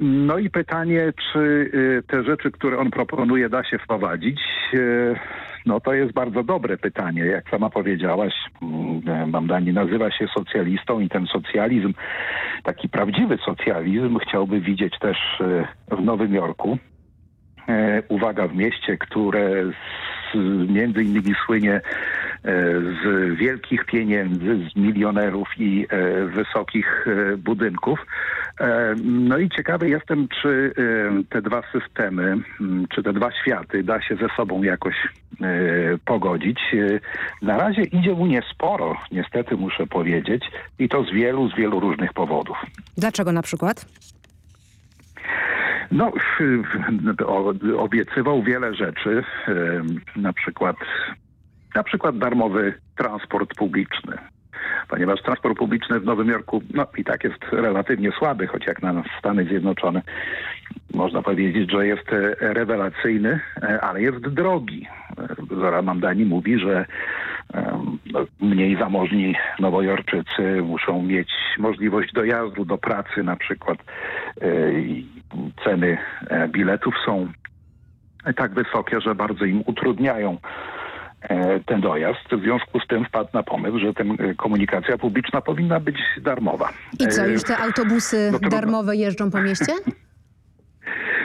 No i pytanie, czy te rzeczy, które on proponuje, da się wprowadzić? No to jest bardzo dobre pytanie. Jak sama powiedziałaś, mm, Mamdani nazywa się socjalistą i ten socjalizm, taki prawdziwy socjalizm chciałby widzieć też e, w Nowym Jorku. E, uwaga, w mieście, które między innymi słynie e, z wielkich pieniędzy, z milionerów i wysokich budynków. No i ciekawy jestem, czy te dwa systemy, czy te dwa światy da się ze sobą jakoś pogodzić. Na razie idzie mu niesporo, niestety muszę powiedzieć, i to z wielu, z wielu różnych powodów. Dlaczego na przykład? No, obiecywał wiele rzeczy, na przykład, na przykład darmowy transport publiczny ponieważ transport publiczny w Nowym Jorku no, i tak jest relatywnie słaby, choć jak na Stany Zjednoczone można powiedzieć, że jest e, rewelacyjny, e, ale jest drogi. Zora Mamdani mówi, że mniej zamożni nowojorczycy muszą mieć możliwość dojazdu do pracy na przykład. E, ceny biletów są tak wysokie, że bardzo im utrudniają E, ten dojazd. W związku z tym wpadł na pomysł, że ten, e, komunikacja publiczna powinna być darmowa. I co, już te e, autobusy no darmowe jeżdżą po mieście?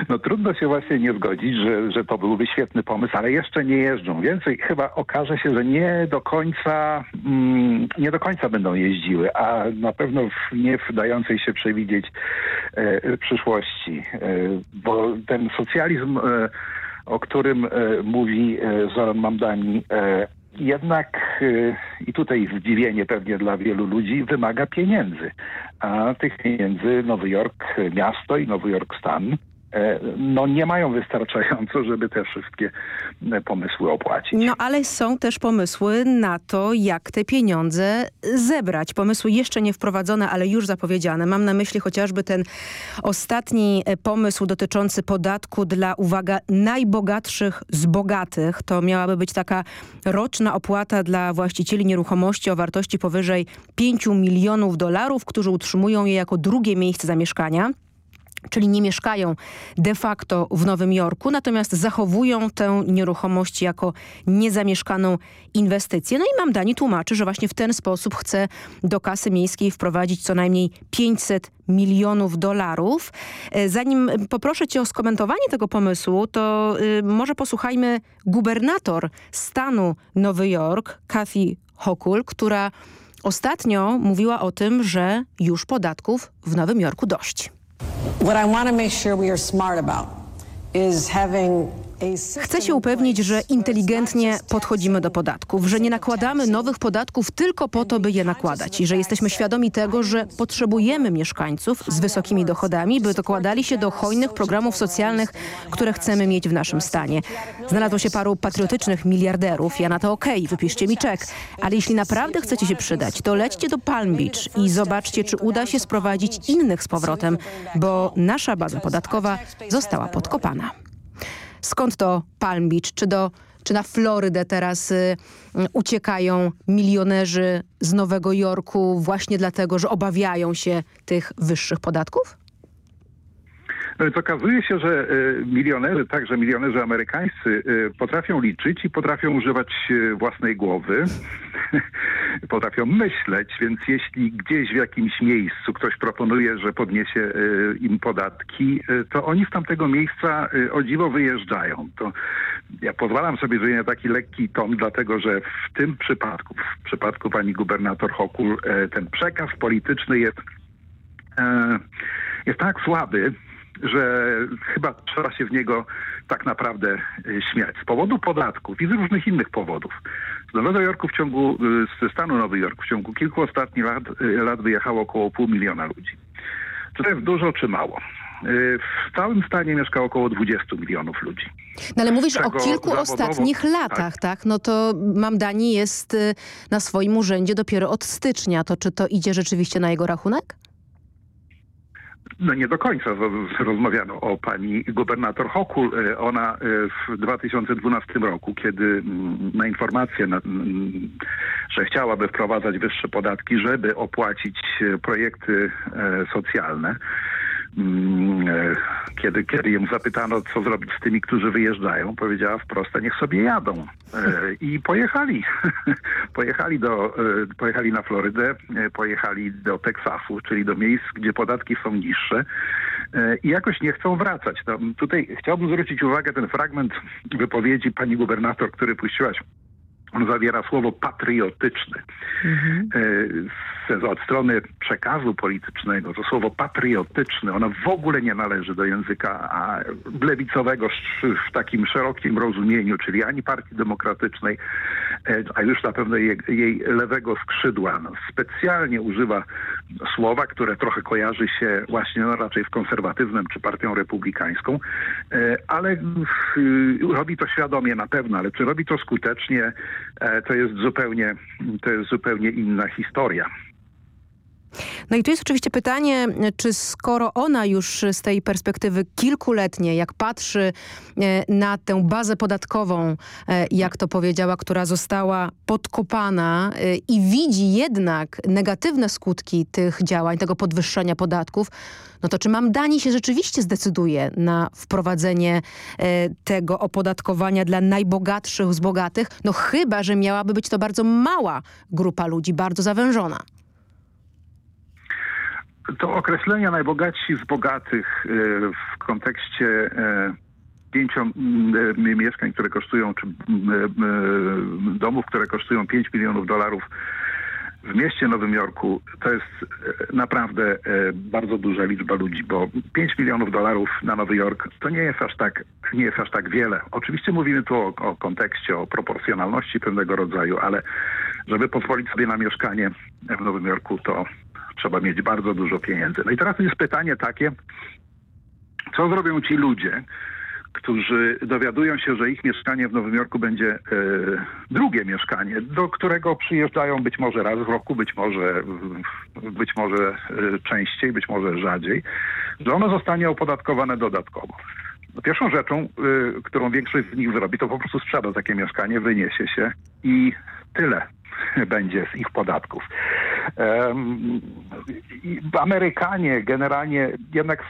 No trudno się właśnie nie zgodzić, że, że to byłby świetny pomysł, ale jeszcze nie jeżdżą. Więcej chyba okaże się, że nie do końca mm, nie do końca będą jeździły, a na pewno w nie wdającej się przewidzieć e, przyszłości. E, bo ten socjalizm e, o którym e, mówi e, Zoran Mamdani, e, jednak i tutaj zdziwienie pewnie dla wielu ludzi wymaga pieniędzy. A tych pieniędzy Nowy Jork miasto i Nowy Jork stan no nie mają wystarczająco, żeby te wszystkie pomysły opłacić. No ale są też pomysły na to, jak te pieniądze zebrać. Pomysły jeszcze nie wprowadzone, ale już zapowiedziane. Mam na myśli chociażby ten ostatni pomysł dotyczący podatku dla, uwaga, najbogatszych z bogatych. To miałaby być taka roczna opłata dla właścicieli nieruchomości o wartości powyżej 5 milionów dolarów, którzy utrzymują je jako drugie miejsce zamieszkania czyli nie mieszkają de facto w Nowym Jorku, natomiast zachowują tę nieruchomość jako niezamieszkaną inwestycję. No i Mamdani tłumaczy, że właśnie w ten sposób chce do kasy miejskiej wprowadzić co najmniej 500 milionów dolarów. E, zanim poproszę cię o skomentowanie tego pomysłu, to y, może posłuchajmy gubernator stanu Nowy Jork, Kathy Hochul, która ostatnio mówiła o tym, że już podatków w Nowym Jorku dość. What I want to make sure we are smart about is having Chcę się upewnić, że inteligentnie podchodzimy do podatków, że nie nakładamy nowych podatków tylko po to, by je nakładać i że jesteśmy świadomi tego, że potrzebujemy mieszkańców z wysokimi dochodami, by dokładali się do hojnych programów socjalnych, które chcemy mieć w naszym stanie. Znalazło się paru patriotycznych miliarderów, ja na to okej, okay, wypiszcie mi czek, ale jeśli naprawdę chcecie się przydać, to lećcie do Palm Beach i zobaczcie, czy uda się sprowadzić innych z powrotem, bo nasza baza podatkowa została podkopana. Skąd to Palm Beach? Czy, do, czy na Florydę teraz y, uciekają milionerzy z Nowego Jorku właśnie dlatego, że obawiają się tych wyższych podatków? Więc okazuje się, że y, milionerzy, także milionerzy amerykańscy y, potrafią liczyć i potrafią używać własnej głowy, potrafią myśleć, więc jeśli gdzieś w jakimś miejscu ktoś proponuje, że podniesie im podatki, to oni z tamtego miejsca o dziwo wyjeżdżają. To ja pozwalam sobie tutaj na taki lekki ton, dlatego że w tym przypadku, w przypadku pani gubernator Hokul, ten przekaz polityczny jest jest tak słaby, że chyba trzeba się w niego tak naprawdę y, śmiać. Z powodu podatków i z różnych innych powodów. Z Nowego Jorku w ciągu, y, ze stanu Nowy Jork w ciągu kilku ostatnich lat, y, lat wyjechało około pół miliona ludzi. Czy to jest dużo czy mało? W całym stanie mieszka około 20 milionów ludzi. No ale mówisz o kilku ostatnich latach, tak. tak? No to Mamdani jest na swoim urzędzie dopiero od stycznia. To czy to idzie rzeczywiście na jego rachunek? No nie do końca rozmawiano o pani gubernator Hokul. E, ona e, w 2012 roku, kiedy mm, na informację, mm, że chciałaby wprowadzać wyższe podatki, żeby opłacić e, projekty socjalne, kiedy, kiedy ją zapytano, co zrobić z tymi, którzy wyjeżdżają, powiedziała wprost, niech sobie jadą. E, I pojechali. pojechali, do, e, pojechali na Florydę, pojechali do Teksasu, czyli do miejsc, gdzie podatki są niższe i jakoś nie chcą wracać. No, tutaj chciałbym zwrócić uwagę ten fragment wypowiedzi pani gubernator, który puściłaś zawiera słowo patriotyczny. Mhm. E, od strony przekazu politycznego to słowo patriotyczny, ono w ogóle nie należy do języka lewicowego w takim szerokim rozumieniu, czyli ani Partii Demokratycznej, e, a już na pewno jej, jej lewego skrzydła. No, specjalnie używa słowa, które trochę kojarzy się właśnie no, raczej z konserwatyzmem czy partią republikańską, e, ale robi to świadomie na pewno, ale czy robi to skutecznie, to jest zupełnie, to jest zupełnie inna historia. No i tu jest oczywiście pytanie, czy skoro ona już z tej perspektywy kilkuletniej, jak patrzy e, na tę bazę podatkową, e, jak to powiedziała, która została podkopana i widzi jednak negatywne skutki tych działań, tego podwyższenia podatków, no to czy mam Dani się rzeczywiście zdecyduje na wprowadzenie e, tego opodatkowania dla najbogatszych z bogatych? No chyba, że miałaby być to bardzo mała grupa ludzi, bardzo zawężona. To określenia najbogatsi z bogatych e, w kontekście e, pięciu mieszkań, które kosztują, czy domów, które kosztują 5 milionów dolarów w mieście Nowym Jorku to jest e, naprawdę bardzo duża liczba ludzi, bo 5 milionów dolarów na Nowy Jork to nie jest aż tak, nie jest aż tak wiele. Oczywiście mówimy tu o, o kontekście, o proporcjonalności pewnego rodzaju, ale żeby pozwolić sobie na mieszkanie w Nowym Jorku, to trzeba mieć bardzo dużo pieniędzy. No i teraz jest pytanie takie, Co zrobią ci ludzie, którzy dowiadują się, że ich mieszkanie w Nowym Jorku będzie e, drugie mieszkanie, do którego przyjeżdżają być może raz w roku, być może, być może e, częściej, być może rzadziej, że ono zostanie opodatkowane dodatkowo. No, pierwszą rzeczą, e, którą większość z nich zrobi, to po prostu sprzeda takie mieszkanie, wyniesie się i tyle będzie z ich podatków. Amerykanie generalnie jednak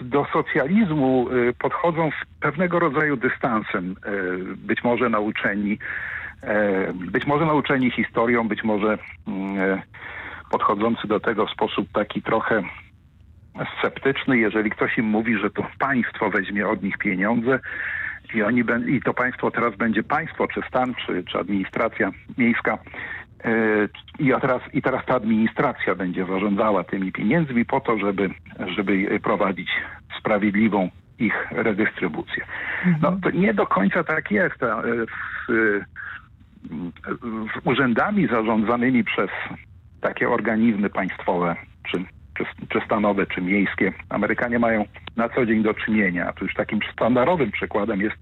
do socjalizmu y, podchodzą z pewnego rodzaju dystansem, y, być może nauczeni, y, być może nauczeni historią, być może mm, podchodzący do tego w sposób taki trochę sceptyczny, jeżeli ktoś im mówi, że to państwo weźmie od nich pieniądze, i, oni, I to państwo teraz będzie państwo, czy stan, czy, czy administracja miejska. E, I teraz, I teraz ta administracja będzie zarządzała tymi pieniędzmi po to, żeby, żeby prowadzić sprawiedliwą ich redystrybucję. No to nie do końca tak jest. E, z, z urzędami zarządzanymi przez takie organizmy państwowe, czy czy, czy stanowe, czy miejskie. Amerykanie mają na co dzień do czynienia. Tu już takim standardowym przykładem jest,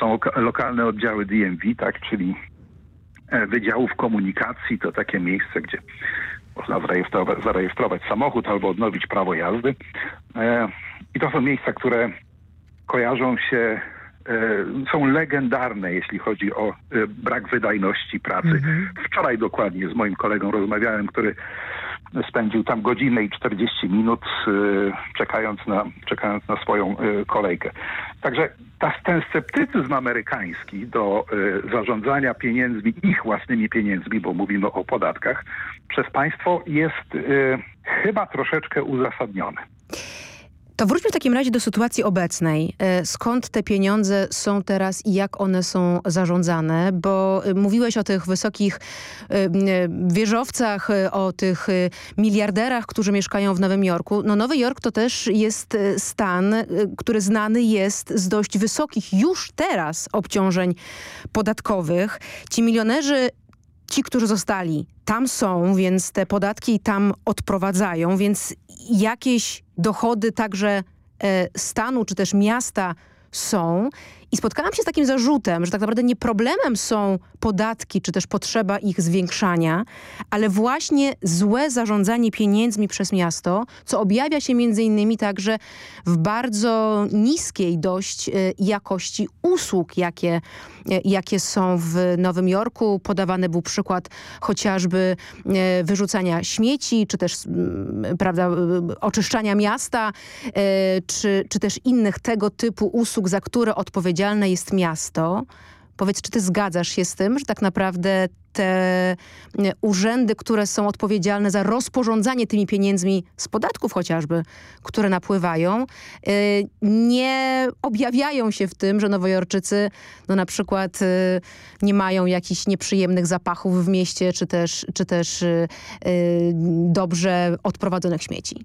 są lokalne oddziały DMV, tak, czyli e, wydziałów komunikacji. To takie miejsce, gdzie można zarejestrować, zarejestrować samochód albo odnowić prawo jazdy. E, I to są miejsca, które kojarzą się e, są legendarne, jeśli chodzi o brak wydajności pracy. Mhm. Wczoraj dokładnie z moim kolegą rozmawiałem, który spędził tam godzinę i 40 minut y, czekając na, czekając na swoją y, kolejkę. Także ta, ten sceptycyzm amerykański do y, zarządzania pieniędzmi, ich własnymi pieniędzmi, bo mówimy o podatkach, przez państwo jest chyba troszeczkę uzasadniony. To wróćmy w takim razie do sytuacji obecnej. E, skąd te pieniądze są teraz i jak one są zarządzane? Bo e, mówiłeś o tych wysokich e, wieżowcach, o tych miliarderach, którzy mieszkają w Nowym Jorku. No Nowy Jork to też jest stan, który znany jest z dość wysokich już teraz obciążeń podatkowych. Ci milionerzy ci, którzy zostali, tam są, więc te podatki tam odprowadzają, więc jakieś dochody także e, stanu czy też miasta są. I spotkałam się z takim zarzutem, że tak naprawdę nie problemem są podatki, czy też potrzeba ich zwiększania, ale właśnie złe zarządzanie pieniędzmi przez miasto, co objawia się między innymi także w bardzo niskiej dość e, jakości usług, jakie, e, jakie są w Nowym Jorku. Podawany był przykład chociażby e, wyrzucania śmieci, czy też prawda, oczyszczania miasta, czy, czy też innych tego typu usług, za które odpowiedzialne jest miasto. Powiedz, czy ty zgadzasz się z tym, że tak naprawdę te e, urzędy, które są odpowiedzialne za rozporządzanie tymi pieniędzmi z podatków chociażby, które napływają, e, nie objawiają się w tym, że nowojorczycy no na przykład e, nie mają jakichś nieprzyjemnych zapachów w mieście, czy też, czy też dobrze odprowadzonych śmieci.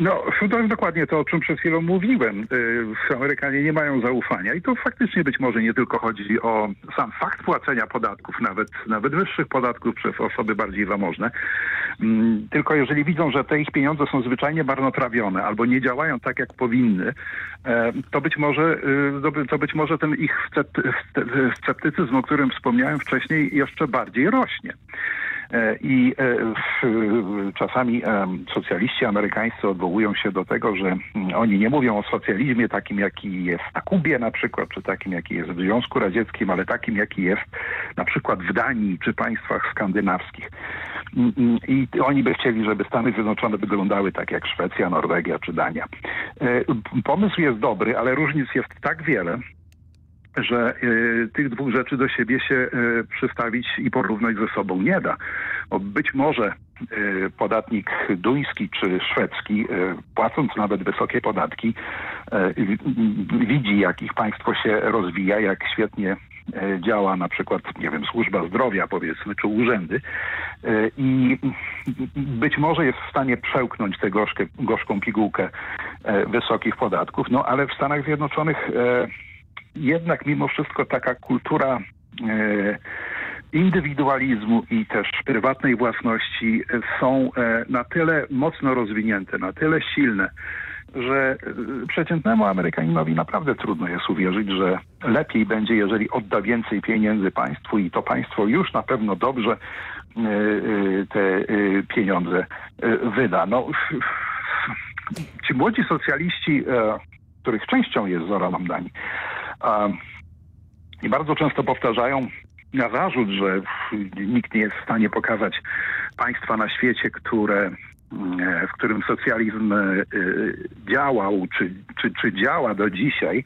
No, to jest dokładnie to, o czym przed chwilą mówiłem. Y, Amerykanie nie mają zaufania i to faktycznie być może nie tylko chodzi o sam fakt płacenia podatków, nawet, nawet wyższych podatków przez osoby bardziej zamożne, mm, tylko jeżeli widzą, że te ich pieniądze są zwyczajnie marnotrawione albo nie działają tak, jak powinny, e, to być może, y, to być może ten ich sceptycyzm, o którym wspomniałem wcześniej, jeszcze bardziej rośnie. E, I e, czasami e, socjaliści amerykańscy odwołują się do tego, że mm, oni nie mówią o socjalizmie takim, jaki jest na Kubie na przykład, czy takim, jaki jest w Związku Radzieckim, ale takim, jaki jest na przykład w Danii, czy państwach skandynawskich. Mm, mm, I oni by chcieli, żeby Stany Zjednoczone wyglądały tak jak Szwecja, Norwegia czy Dania. Pomysł jest dobry, ale różnic jest tak wiele, że y, tych dwóch rzeczy do siebie się y, przystawić i porównać ze sobą nie da. Bo być może y, podatnik duński czy szwedzki, płacąc nawet wysokie podatki, widzi jak ich państwo się rozwija, jak świetnie działa na przykład, nie wiem, służba zdrowia powiedzmy, czy urzędy i być może jest w stanie przełknąć tę gorzkę, gorzką pigułkę wysokich podatków, no ale w Stanach Zjednoczonych jednak mimo wszystko taka kultura e, indywidualizmu i też prywatnej własności są e, na tyle mocno rozwinięte, na tyle silne, że y, przeciętnemu Amerykaninowi naprawdę trudno jest uwierzyć, że lepiej będzie, jeżeli odda więcej pieniędzy państwu i to państwo już na pewno dobrze te pieniądze wyda. No, ci młodzi socjaliści, e, których częścią jest Zora Mamdani, i bardzo często powtarzają na zarzut, że nikt nie jest w stanie pokazać państwa na świecie, które w którym socjalizm e, działał, czy, czy, czy działa do dzisiaj,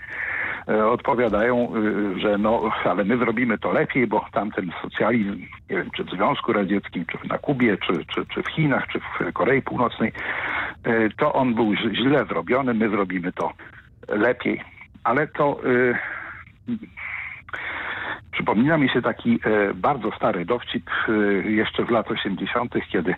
e, odpowiadają, e, że no, ale my zrobimy to lepiej, bo tamten socjalizm, nie wiem, czy w Związku Radzieckim, czy na Kubie, czy, czy, czy w Chinach, czy w Korei Północnej, to on był źle zrobiony, my zrobimy to lepiej. Ale to Przypomina mi się taki e, bardzo stary dowcip e, jeszcze z lat 80., kiedy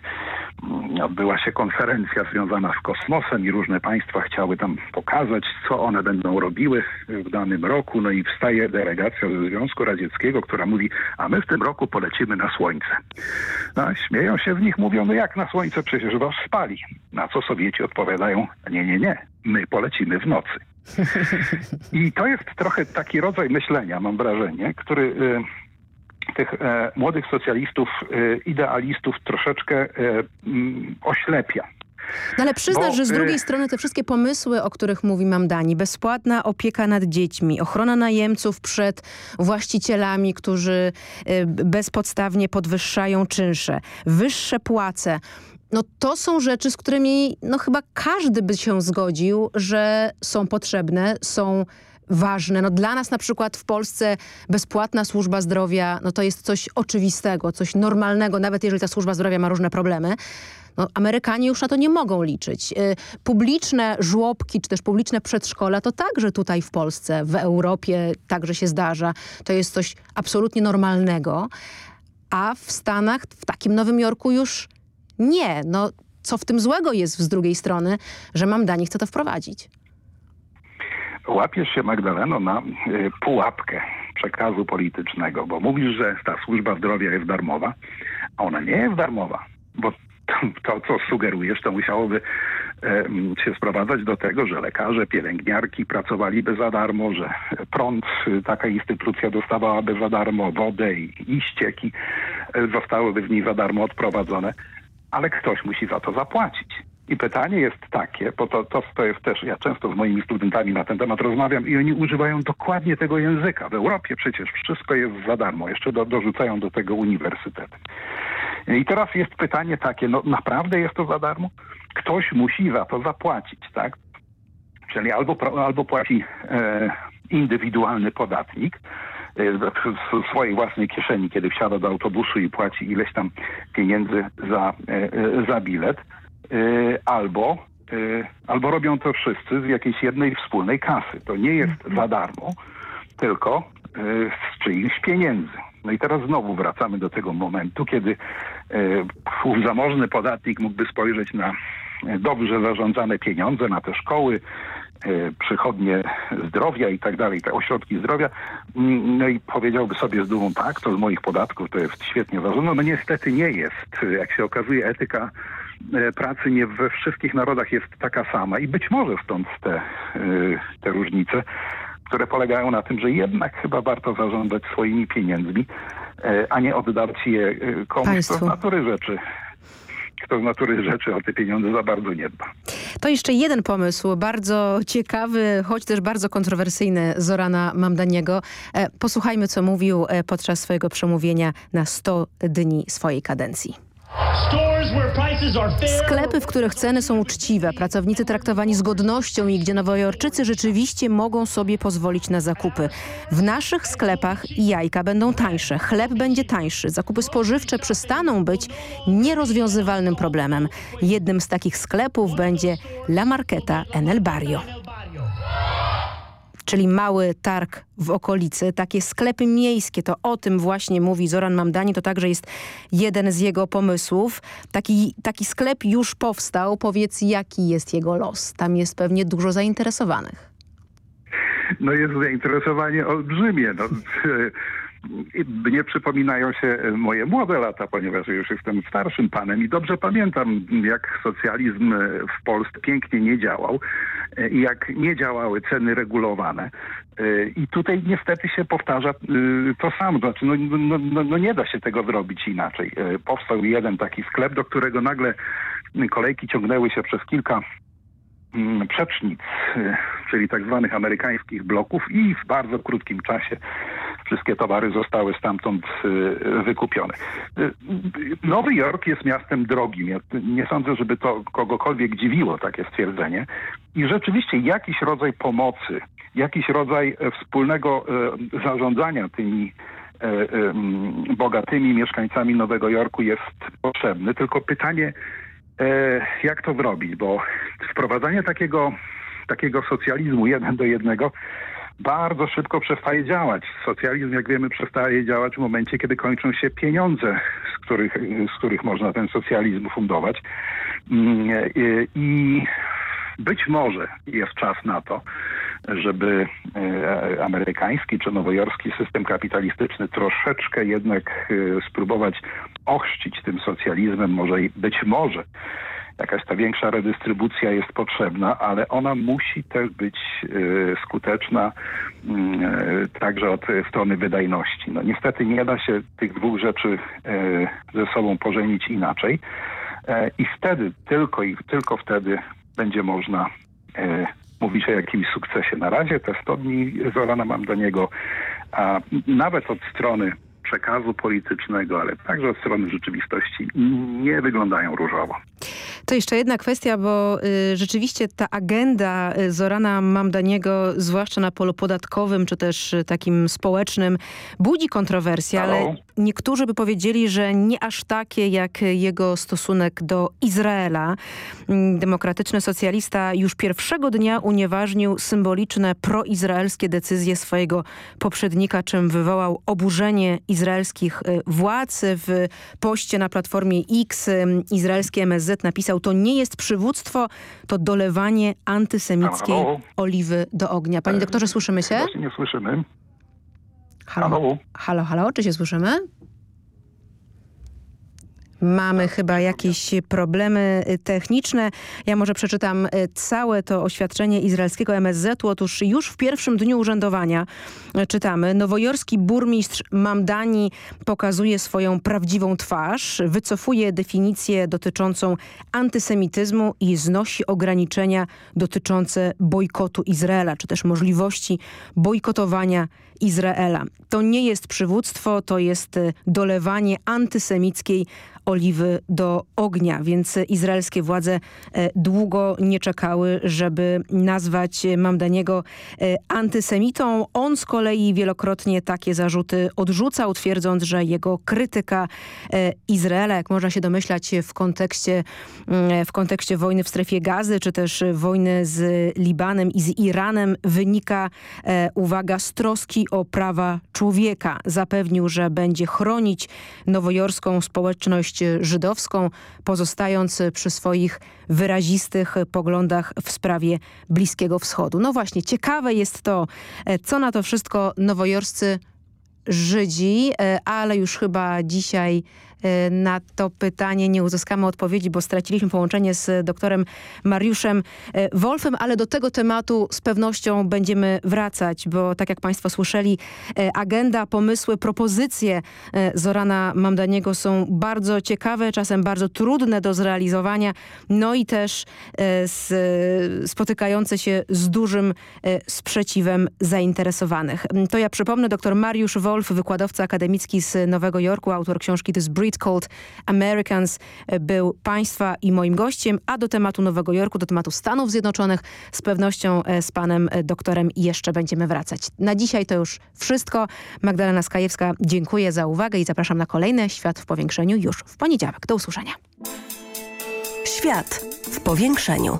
mm, odbyła się konferencja związana z kosmosem i różne państwa chciały tam pokazać, co one będą robiły w danym roku. No i wstaje delegacja ze Związku Radzieckiego, która mówi, a my w tym roku polecimy na Słońce. No, śmieją się z nich, mówią, no jak na Słońce, przecież was spali. Na co Sowieci odpowiadają, nie, nie, nie, my polecimy w nocy. I to jest trochę taki rodzaj myślenia, mam wrażenie, który y, tych e, młodych socjalistów, y, idealistów troszeczkę y, oślepia. No ale przyznasz, Bo, że z drugiej strony te wszystkie pomysły, o których mówi Mamdani, bezpłatna opieka nad dziećmi, ochrona najemców przed właścicielami, którzy bezpodstawnie podwyższają czynsze, wyższe płace, no to są rzeczy, z którymi no chyba każdy by się zgodził, że są potrzebne, są ważne. No dla nas na przykład w Polsce bezpłatna służba zdrowia no to jest coś oczywistego, coś normalnego, nawet jeżeli ta służba zdrowia ma różne problemy. No, Amerykanie już na to nie mogą liczyć. Y, publiczne żłobki, czy też publiczne przedszkola, to także tutaj w Polsce, w Europie także się zdarza. To jest coś absolutnie normalnego. A w Stanach, w takim Nowym Jorku już nie, no co w tym złego jest z drugiej strony, że mam Mamdani chce to wprowadzić? Łapiesz się, Magdaleno, na y, pułapkę przekazu politycznego, bo mówisz, że ta służba zdrowia jest darmowa, a ona nie jest darmowa, bo to, to co sugerujesz, to musiałoby się sprowadzać do tego, że lekarze, pielęgniarki pracowaliby za darmo, że prąd, y, taka instytucja dostawałaby za darmo, wodę i, i ścieki y, zostałyby w niej za darmo odprowadzone ale ktoś musi za to zapłacić. I pytanie jest takie, bo to, to, to jest też, ja często z moimi studentami na ten temat rozmawiam i oni używają dokładnie tego języka. W Europie przecież wszystko jest za darmo, jeszcze do, dorzucają do tego uniwersytety. I teraz jest pytanie takie, no naprawdę jest to za darmo? Ktoś musi za to zapłacić, tak? Czyli albo, albo płaci e, indywidualny podatnik, w swojej własnej kieszeni, kiedy wsiada do autobusu i płaci ileś tam pieniędzy za, e, e, za bilet, e, albo, albo robią to wszyscy z jakiejś jednej wspólnej kasy. To nie jest za darmo, tylko z czyichś pieniędzy. No i teraz znowu wracamy do tego momentu, kiedy ów zamożny podatnik mógłby spojrzeć na dobrze zarządzane pieniądze, na te szkoły, E, przychodnie zdrowia i tak dalej, te ośrodki zdrowia, mm, no i powiedziałby sobie z dumą, tak, to z moich podatków to jest świetnie zarządzone. No niestety nie jest. Jak się okazuje, etyka e, pracy nie we wszystkich narodach jest taka sama i być może stąd te, e, te różnice, które polegają na tym, że jednak chyba warto zarządzać swoimi pieniędzmi, a nie oddać je komuś, Państwu. to z natury rzeczy kto z natury rzeczy o te pieniądze za bardzo nie dba. To jeszcze jeden pomysł, bardzo ciekawy, choć też bardzo kontrowersyjny Zorana Mamdaniego. E, posłuchajmy, co mówił e, podczas swojego przemówienia na 100 dni swojej kadencji. Sklepy, w których ceny są uczciwe, pracownicy traktowani z godnością i gdzie nowojorczycy rzeczywiście mogą sobie pozwolić na zakupy. W naszych sklepach jajka będą tańsze, chleb będzie tańszy, zakupy spożywcze przestaną być nierozwiązywalnym problemem. Jednym z takich sklepów będzie La Marqueta en el Barrio czyli mały targ w okolicy, takie sklepy miejskie, to o tym właśnie mówi Zoran Mamdani, to także jest jeden z jego pomysłów. Taki, taki sklep już powstał, powiedz jaki jest jego los? Tam jest pewnie dużo zainteresowanych. No jest zainteresowanie olbrzymie. No, mnie przypominają się moje młode lata, ponieważ już jestem starszym panem i dobrze pamiętam, jak socjalizm w Polsce pięknie nie działał i jak nie działały ceny regulowane. I tutaj niestety się powtarza to samo. Znaczy, no, no, no, no nie da się tego zrobić inaczej. Powstał jeden taki sklep, do którego nagle kolejki ciągnęły się przez kilka mm, przecznic, czyli tak zwanych amerykańskich bloków i w bardzo krótkim czasie wszystkie towary zostały stamtąd wykupione. Nowy Jork jest miastem drogim. Ja nie sądzę, żeby to kogokolwiek dziwiło, takie stwierdzenie. I rzeczywiście jakiś rodzaj pomocy, jakiś rodzaj wspólnego zarządzania tymi bogatymi mieszkańcami Nowego Jorku jest potrzebny. Tylko pytanie, jak to zrobić, bo wprowadzanie takiego, takiego socjalizmu jeden do jednego bardzo szybko przestaje działać. Socjalizm, jak wiemy, przestaje działać w momencie, kiedy kończą się pieniądze, z których, z których można ten socjalizm fundować. I być może jest czas na to, żeby amerykański czy nowojorski system kapitalistyczny troszeczkę jednak spróbować ochrzcić tym socjalizmem, może być może jakaś ta większa redystrybucja jest potrzebna, ale ona musi też być skuteczna także od strony wydajności. No niestety nie da się tych dwóch rzeczy ze sobą pożenić inaczej i wtedy, tylko i tylko wtedy będzie można mówić o jakimś sukcesie. Na razie te 100 dni Zorana mam do niego, a nawet od strony przekazu politycznego, ale także od strony rzeczywistości nie wyglądają różowo. To jeszcze jedna kwestia, bo y, rzeczywiście ta agenda Zorana Mamdaniego, zwłaszcza na polu podatkowym, czy też takim społecznym, budzi kontrowersje, ale niektórzy by powiedzieli, że nie aż takie jak jego stosunek do Izraela. Demokratyczny socjalista już pierwszego dnia unieważnił symboliczne proizraelskie decyzje swojego poprzednika, czym wywołał oburzenie izraelskich władz. W poście na platformie X izraelski MSZ napisał, to nie jest przywództwo, to dolewanie antysemickiej Halo? oliwy do ognia. Panie doktorze, słyszymy się? Właśnie nie słyszymy. Halo, halo, halo czy się słyszymy? Mamy chyba jakieś problemy techniczne. Ja może przeczytam całe to oświadczenie izraelskiego MSZ-u. Otóż już w pierwszym dniu urzędowania czytamy. Nowojorski burmistrz Mamdani pokazuje swoją prawdziwą twarz, wycofuje definicję dotyczącą antysemityzmu i znosi ograniczenia dotyczące bojkotu Izraela, czy też możliwości bojkotowania Izraela. To nie jest przywództwo, to jest dolewanie antysemickiej oliwy do ognia, więc izraelskie władze długo nie czekały, żeby nazwać Mamdaniego antysemitą. On z kolei wielokrotnie takie zarzuty odrzucał, twierdząc, że jego krytyka Izraela, jak można się domyślać w kontekście, w kontekście wojny w strefie gazy, czy też wojny z Libanem i z Iranem wynika, uwaga, z troski o prawa człowieka. Zapewnił, że będzie chronić nowojorską społeczność żydowską, pozostając przy swoich wyrazistych poglądach w sprawie Bliskiego Wschodu. No właśnie, ciekawe jest to, co na to wszystko nowojorscy Żydzi, ale już chyba dzisiaj na to pytanie nie uzyskamy odpowiedzi, bo straciliśmy połączenie z doktorem Mariuszem Wolfem, ale do tego tematu z pewnością będziemy wracać, bo tak jak państwo słyszeli, agenda, pomysły, propozycje Zorana Mamdaniego są bardzo ciekawe, czasem bardzo trudne do zrealizowania, no i też z, spotykające się z dużym sprzeciwem zainteresowanych. To ja przypomnę, doktor Mariusz Wolf, wykładowca akademicki z Nowego Jorku, autor książki This Breed Called Americans był Państwa i moim gościem, a do tematu Nowego Jorku, do tematu Stanów Zjednoczonych z pewnością z panem doktorem jeszcze będziemy wracać. Na dzisiaj to już wszystko. Magdalena Skajewska, dziękuję za uwagę i zapraszam na kolejny Świat w Powiększeniu już w poniedziałek. Do usłyszenia. Świat w Powiększeniu.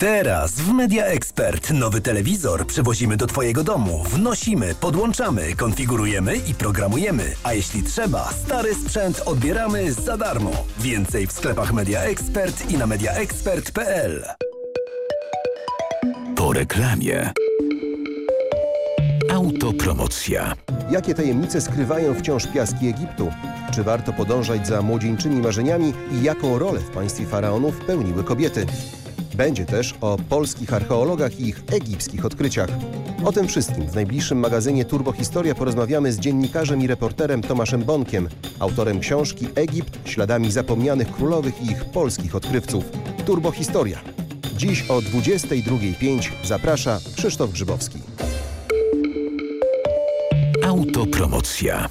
Teraz w Media Expert nowy telewizor przywozimy do Twojego domu. Wnosimy, podłączamy, konfigurujemy i programujemy. A jeśli trzeba, stary sprzęt odbieramy za darmo. Więcej w sklepach Media Expert i na mediaexpert.pl. Po reklamie. Autopromocja. Jakie tajemnice skrywają wciąż piaski Egiptu? Czy warto podążać za młodzieńczymi marzeniami i jaką rolę w państwie faraonów pełniły kobiety? Będzie też o polskich archeologach i ich egipskich odkryciach. O tym wszystkim w najbliższym magazynie Turbohistoria porozmawiamy z dziennikarzem i reporterem Tomaszem Bonkiem, autorem książki Egipt śladami zapomnianych królowych i ich polskich odkrywców. Turbohistoria. Dziś o 22.05 zaprasza Krzysztof Grzybowski. Autopromocja.